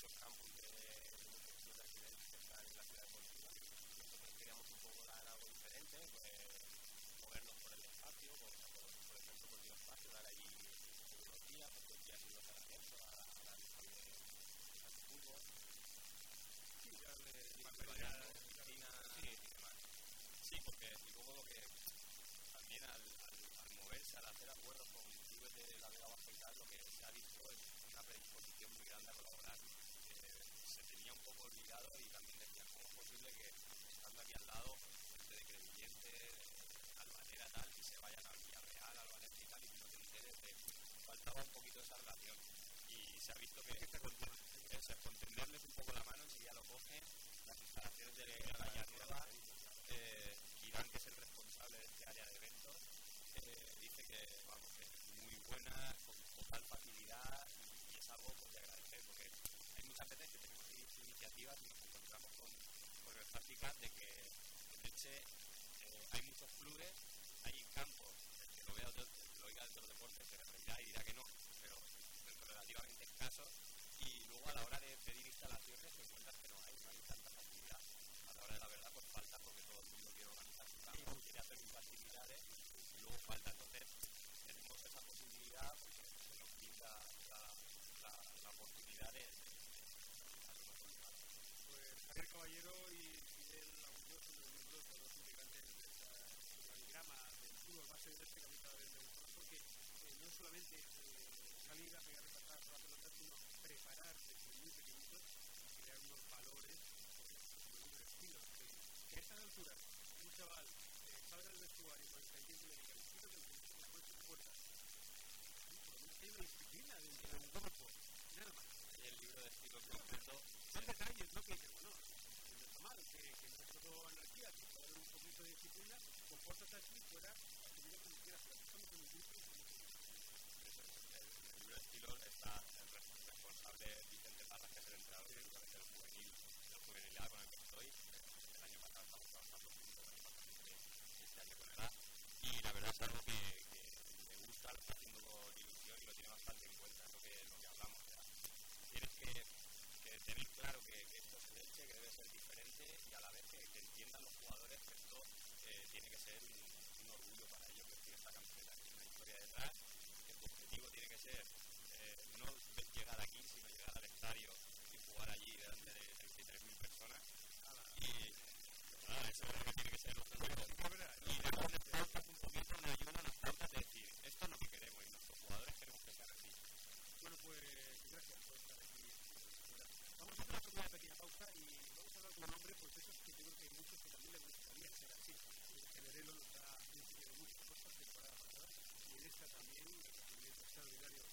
muchos campus de, de de de Elche que están en la ciudad deportiva. Nosotros queríamos un poco dar algo diferente, pues movernos por el espacio, por, por, por el Centro Deportivo Espacio, dar allí unos días, otros días irnos al ascenso, a, a también al fútbol. sí, ya le ya piscina, y demás. Sí, porque luego lo que también al, al, al moverse, al hacer acuerdos con clubes de la Vega Baja y tal, lo que se ha visto es una predisposición muy grande a colaborar. Eh, tenía un poco olvidado y también decía, ¿cómo es posible que estando aquí al lado, gente de Crevillente, Albanera, tal, y se vayan al Villarreal, al Valencia y tal, y no te enteres de faltaba un poquito esa relación. Y se ha visto que con, eso, con tenderles un poco la mano enseguida lo cogen las instalaciones de la Galla Nueva, eh, Irán, que es el responsable de este área de eventos, eh, dice que, vamos, que es muy buena, con total facilidad y, es algo pues, de agradecer, porque hay muchas veces que iniciativas y nos encontramos con, con el handicap de que en Elche eh, hay muchos clubes, hay campos, el que lo vea otro- lo oiga de otros deportes se referirá y dirá que no, pero relativamente escasos y luego a la hora de pedir instalaciones te encuentras que no hay, no hay tanta facilidad. A la hora de la verdad pues falta porque todo el mundo quiere organizar su campo, quiere hacer sus actividades y luego falta. Entonces tenemos esa posibilidad porque se nos brinda la, la, la oportunidad de, de, de hacerlo con lugar. Pues Javier Caballero y Fidel Agulló son los miembros, los dos integrantes de esta organigrama del fútbol base de este que habéis estado en el foro, porque eh, no solamente eh, salir a pegar patadas a la pelota, sino preparar desde muy pequeñitos y crear unos valores, pues, unos estilos, que, que a estas alturas un chaval eh, salga del vestuario con el pendiente y le diga, "Quiero que el por lo menos hay una disciplina dentro del grupo, nada más. Y el libro de estilo completo Son detalles, ¿no? Que bueno, que que, que no es todo anarquía, que puede haber un poquito de disciplina, compórtate así, fuera, actividad como quieras, estamos en un grupo el libro de estilo está responsable Vicente Parras, que es el entrenador precisamente del juvenil, del juvenil A con el que estoy. El año pasado estamos trabajando este, año con el A. Y la verdad es algo que, que me gusta, lo está haciendo con ilusión y lo tiene bastante en cuenta, es lo que, lo que hablamos. o sea, tienes que, que tener claro que, que esto es leche, que debe ser diferente y a la vez que, que entiendan los jugadores que esto eh, tiene que ser un, un orgullo para ellos vestir esta camiseta, que hay una historia detrás, que tu objetivo tiene que ser eh, no llegar aquí, sino llegar al estadio y jugar allí delante de 33.000 personas. Y nada, eso es lo que tiene que ser el objetivo. Y nos falta un poquito, me ayuda, nos falta decir, esto es lo que queremos y nuestros jugadores queremos que sea así. Bueno, pues gracias por estar. Vamos a hacer una pequeña pausa y vamos a hablar con un hombre, pues de esos que yo creo que hay muchos que también les gustaría ser así. El generelo nos ha enseñado muchas cosas temporada pasada y en registra también el crecimiento extraordinario.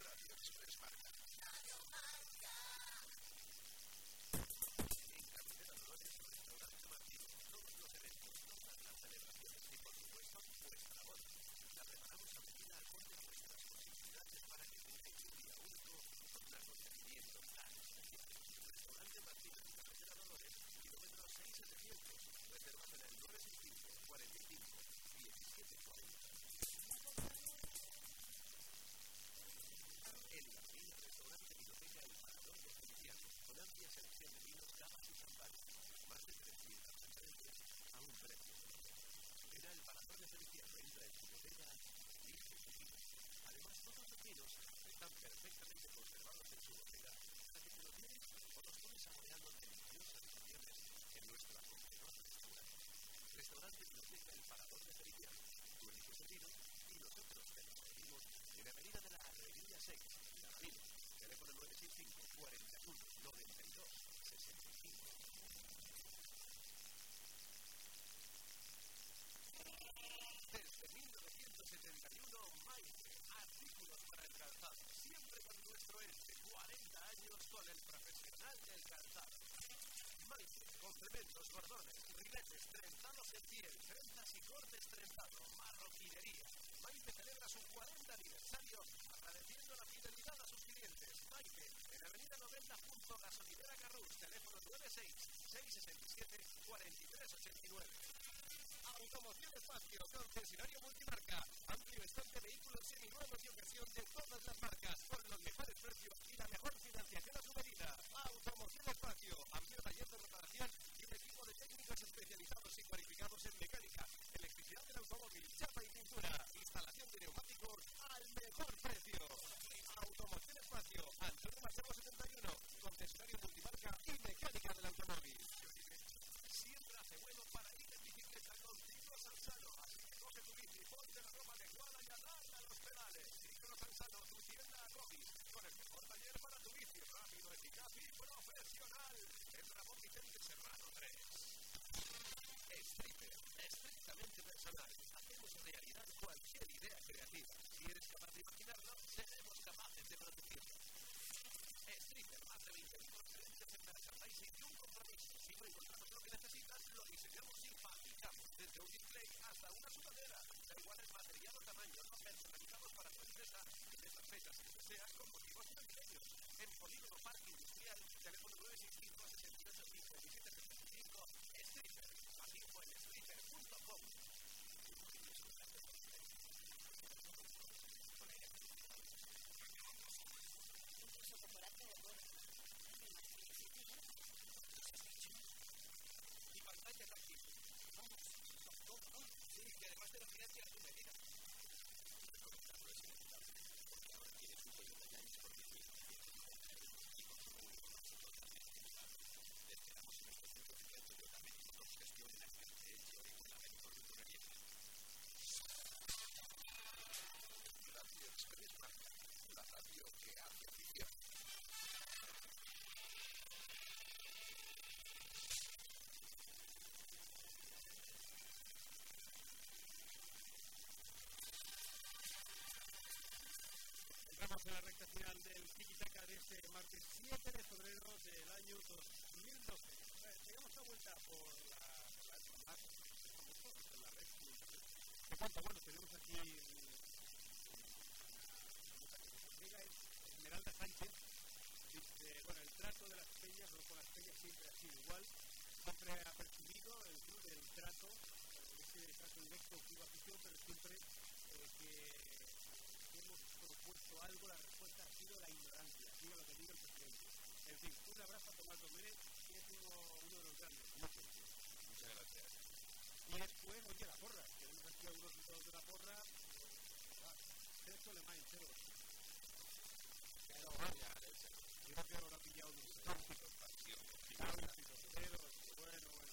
Radio Express Marca. Radio Marca. A medida acorde a vuestras posibilidades para que un día único con un acontecimiento tan especial. Restaurante Martín en Carretera Dolores, kilómetro 6700. Reservas en el 965 45 1740. En la fila restaurante Biblioteca El Parador de Feliciano, con amplia selección de vinos, cavas y champán. Más de 300 diferentes a un precio. Ven al Parador de Feliciano, entra en biblioteca, elige tu vino. Además, todos los vinos están perfectamente conservados en su botella para que te los lleves o los pones saboreando deliciosas estaciones en nuestro acogedor restaurante. Restaurante Biblioteca El Parador de Feliciano. Tú eliges el vino y nosotros te lo servimos en Avenida de la Alegría 6, La Marina. Teléfono 965 41 92 65. Desde 1971, Maite, artículos para el calzado. Siempre con nuestro ente, 40 años con el profesional del calzado. Maite, complementos, cordones, ribetes, trenzados en piel, trenzas y cortes trenzados, marroquinería. Maite celebra su 40 aniversario agradeciendo la fidelidad a sus clientes. Maite, en Avenida 90 junto a Gasolinera Carrus, teléfono 96 667 4389. Automoción Espacio, concesionario multimarca. Amplio stock de vehículos seminuevos y ocasión de todas las marcas, con los mejores precios y la mejor financiación a su medida. Automoción Espacio, amplio taller de reparación y un equipo de técnicos especializados y cualificados en mecánica, electricidad del automóvil, chapa y pintura, instalación de neumáticos al mejor precio. Automoción Espacio, Antonio Machado 71, concesionario multimarca y mecánica del automóvil. Siempre hace bueno para ir en bicicleta contigo Sansano. Así que coge tu bici, ponte la ropa adecuada y a darle a los pedales. Sansano, tu tienda Acobis, con el mejor taller para tu bici, rápido, eficaz y profesional. En Ramón Vicente Serrano 3. Stripper, estrictamente personal. Hacemos realidad cualquier idea creativa. Si eres capaz de imaginarlo, seremos capaces de producirlo. Stripper, más de 20 diferentes en merchandising y un compromiso. Si no encontramos lo que necesitas, lo diseñamos y fabricamos. Desde un display hasta una sudadera. Da igual el material o tamaño, lo personalizamos para tu empresa en esas fechas que deseas con motivos navideños. En Polígono Parque Industrial, teléfono 965 68 57 75, Stripper. Más info en stripper.com. En la recta final del Tiki-Taka de este martes 7 de febrero del año 2012. Eh, Llegamos a vuelta por la, por la, por la, red. ¿Qué cuenta? Bueno, tenemos aquí llega es Esmeralda Sánchez. Dice, bueno, el trato de las peñas, no con las peñas siempre ha sido igual. Siempre ha percibido el club del trato, eh, ese trato directo club afición, pero siempre algo, la respuesta ha sido la ignorancia, ha sido lo que digo el presidente. En fin, un abrazo a Tomás Domínguez, que es uno, uno de los grandes. Muchas gracias. Muchas gracias. Y después, oye, la porra. Tenemos aquí algunos resultados de la porra. Celso le Main, 0 Pero ya, el Celso. Yo creo que ahora ha pillado un táctico. Táctico, 0 Bueno, bueno.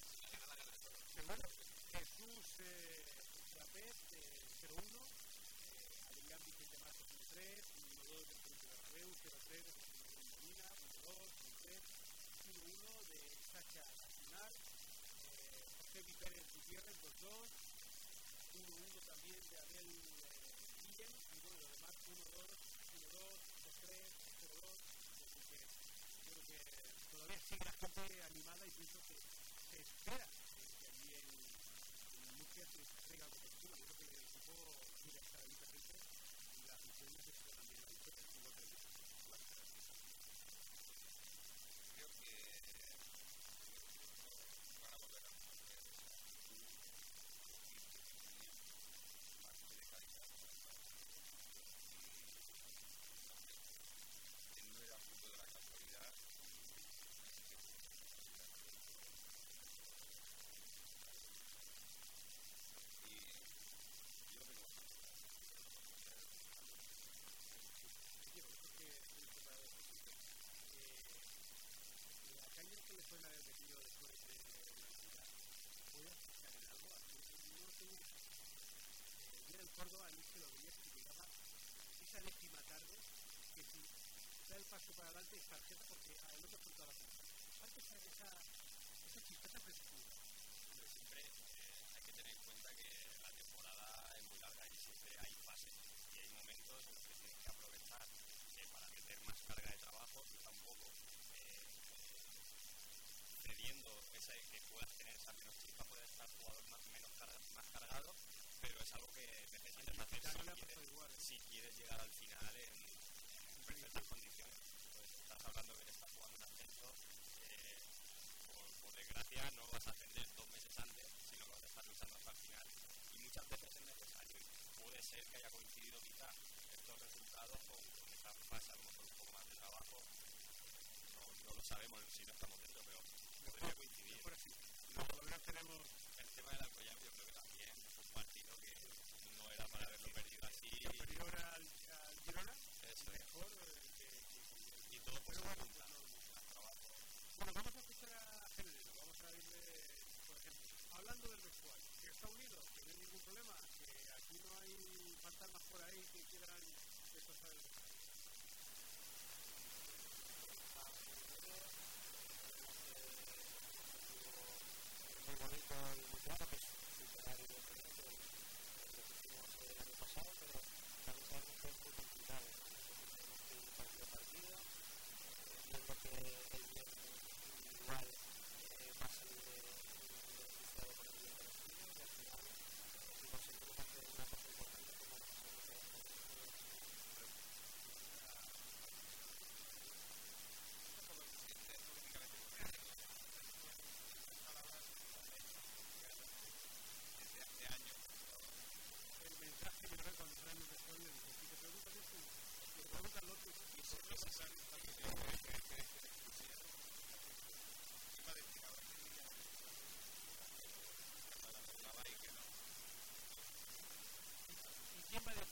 Seguro. Jesús eh, Chapés, 0-1. Eh, quiero ser Marina, Marador, José, y uno de Sacha Nacional, eh, José Vipérez Gutiérrez, los dos, uno uno también de Abel eh, Guillén, y bueno, además uno dos, uno dos, dos tres, cero dos, así que creo que todavía sigue la gente animada y pienso que se espera que allí en, Murcia se traiga algo positivo, yo creo que el equipo el paso para adelante es tarjeta porque el otro por toda la punta. Aparte esa, esa, esa chispeza frescura. Hombre, siempre eh, hay que tener en cuenta que la temporada es muy larga y siempre hay fases y hay momentos en los que tienes que aprovechar eh, para meter más carga de trabajo y tampoco eh, cediendo esa, que puedas tener esa menos chispa, puedes estar jugador más, menos carga, más cargado, pero es algo que necesitas hacer si quieres, ¿eh? si quieres llegar al final en, en perfectas condiciones. Estás hablando de que estás jugando un ascenso, eh, por, por desgracia no vas a ascender dos meses antes, sino que vas a estar luchando hasta el final. Y muchas veces es necesario, y puede ser que haya coincidido quizá estos resultados con, esa fase, a lo mejor un poco más de trabajo. No, no lo sabemos si no estamos dentro, pero podría coincidir. Por. Luego ahora tenemos El tema del Alcoyano yo creo que también es un partido que no era para haberlo perdido así. superior al, al Girona, Eso es. mejor eh, que, que, Y pues bueno, vamos a a vamos a irle, por ejemplo, hablando del vestuario, que está unido, que no hay ningún problema, que aquí no hay fantasmas por ahí que quieran destrozar el muy bonito muy superar evidentemente lo que hicimos el año pasado, pero también sabemos que es muy complicado. Tenemos que ir partido a partido, eh,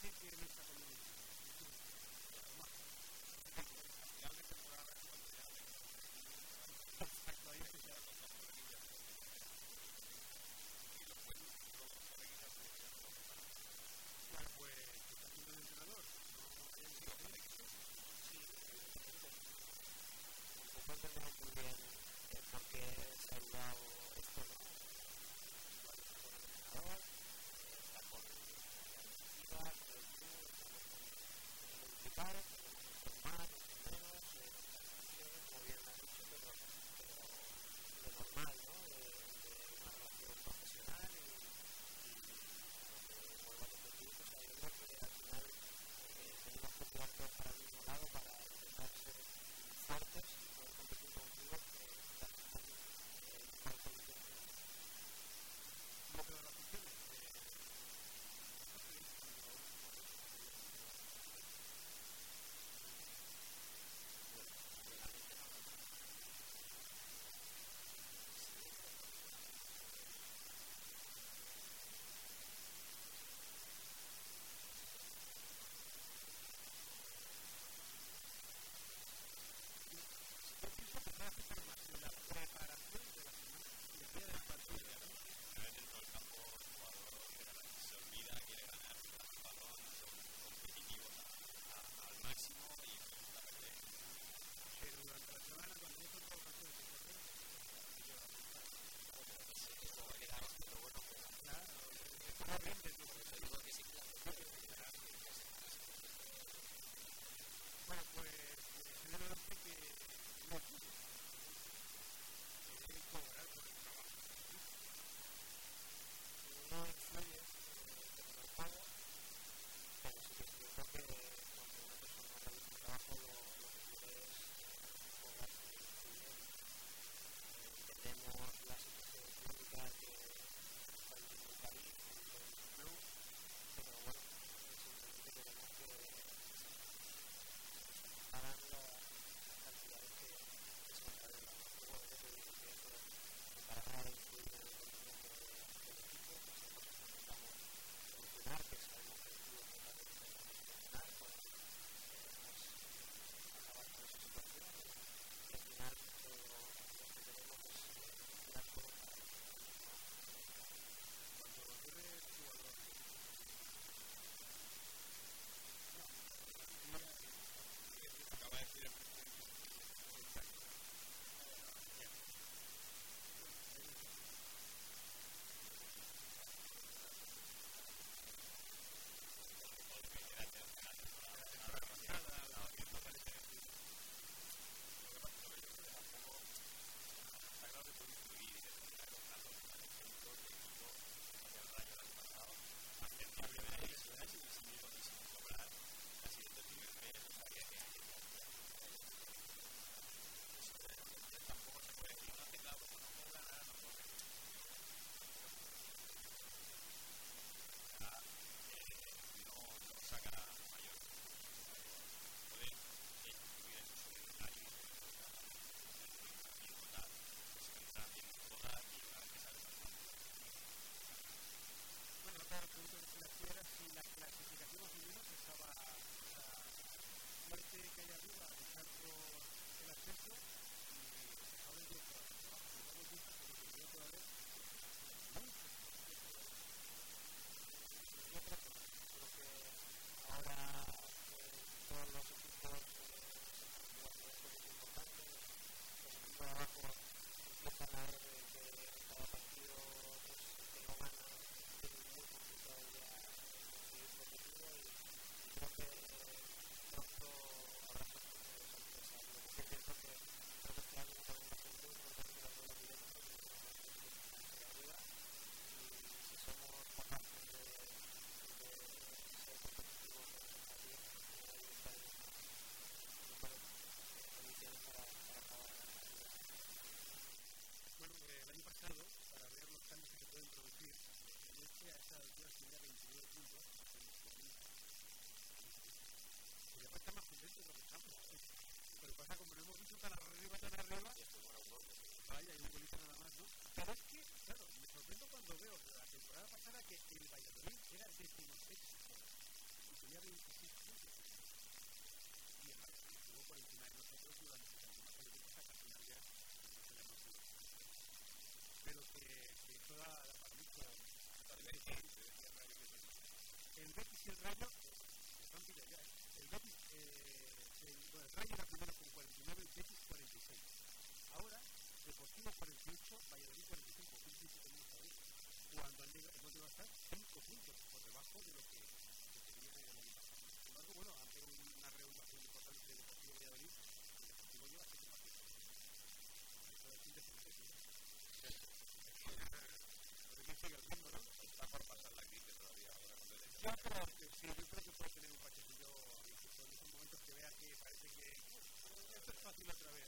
existe en esta comunidad. Que sí, yo creo que puede tener un pachecillo en esos momentos que vea que parece que "Uf, esto es fácil otra vez.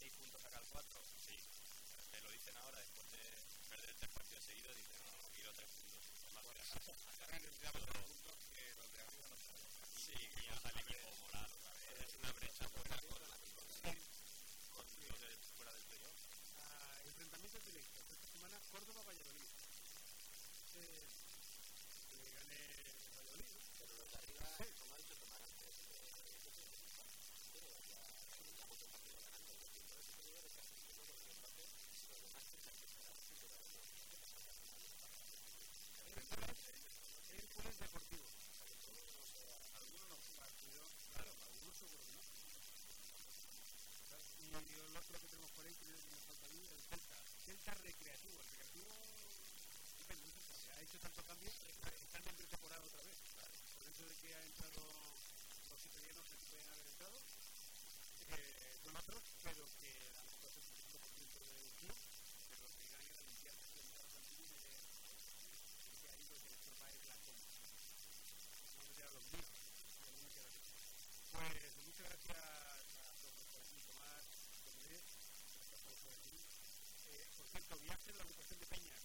6 puntos sacar 4, sí. Te lo dicen ahora después de perder 3 partidos seguidos, dicen, no, no, quiero 3 puntos. Más bueno, ahora necesitamos 3 puntos que los de arriba no saben. Sí, y al equipo moral otra vez. Es una brecha fuera con, la con los de fuera del playoff. Ah, enfrentamiento directo. Pues esta semana Córdoba-Valladolid. Eh, gané Valladolid, pero los de arriba... Algunos claro, algunos Recreativo. Ha hecho tanto cambio, están en pretemporada otra vez. Por eso de que ha entrado los italianos que pueden haber entrado, pero que estado el 75% del club, pero que ganan la limpieza que han dado Santini de que ahí lo que les toca es la coma. No meter a los míos, que alguno queda aquí. Pues muchas gracias a todos por aquí, Tomás, Domínguez, gracias a todos por aquí. Eh, por cierto, viaje de la agrupación de Peñas.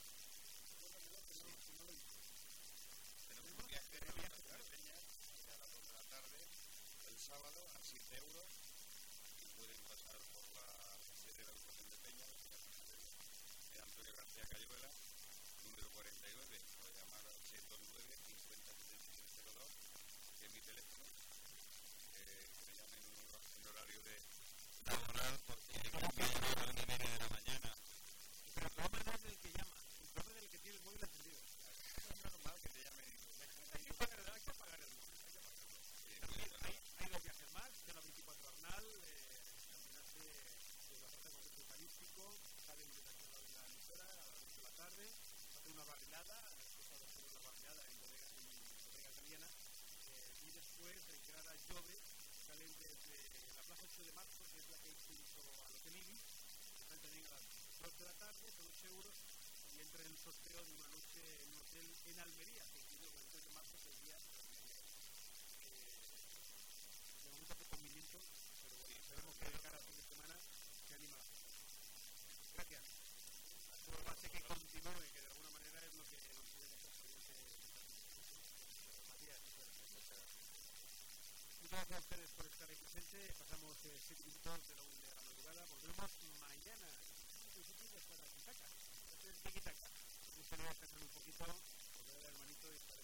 Tenemos un viaje de Peñas a las 2 de la tarde el sábado a 7 euros y pueden pasar por la sede de la agrupación de Peñas de Antonio García Cayuela, número 49, o llamar al 629 50 02 que es mi teléfono, eh, que me llamen en, un, en horario de laboral porque hay que de la mañana. Pero el no es del que llama, el problema es del que tiene el móvil encendido. Es normal que te llamen y Hay que pagar, hay que pagar el móvil, hay hay, dos viajes más, de la 24 Arnal, eh, también hace pues, la parte con eucarístico, salen al lado de la emisora a las 8 de la tarde, hacen una barrilada, después de hacer una barrilada en bodega, en bodega italiana, y después de Grada Jove salen desde la plaza 8 de marzo, que es la que hizo al Hotel Ibis, están también a las 2 de la tarde, con 8 euros, y entra en un sorteo de una noche en un hotel en Almería, que tiene el 3 de marzo, el día de momento poco milito, pero bueno, esperemos que de cara a fin de semana se anima la gente. Gracias. Todo hace que continúe, que de alguna manera es lo que nos tiene que hacer. Matías, Muchas gracias a ustedes por estar ahí presente. Pasamos eh, 7 minutos de la 1 de la madrugada. Volvemos mañana tiki-taka. Tiki-taka. Un un poquito, hermanito y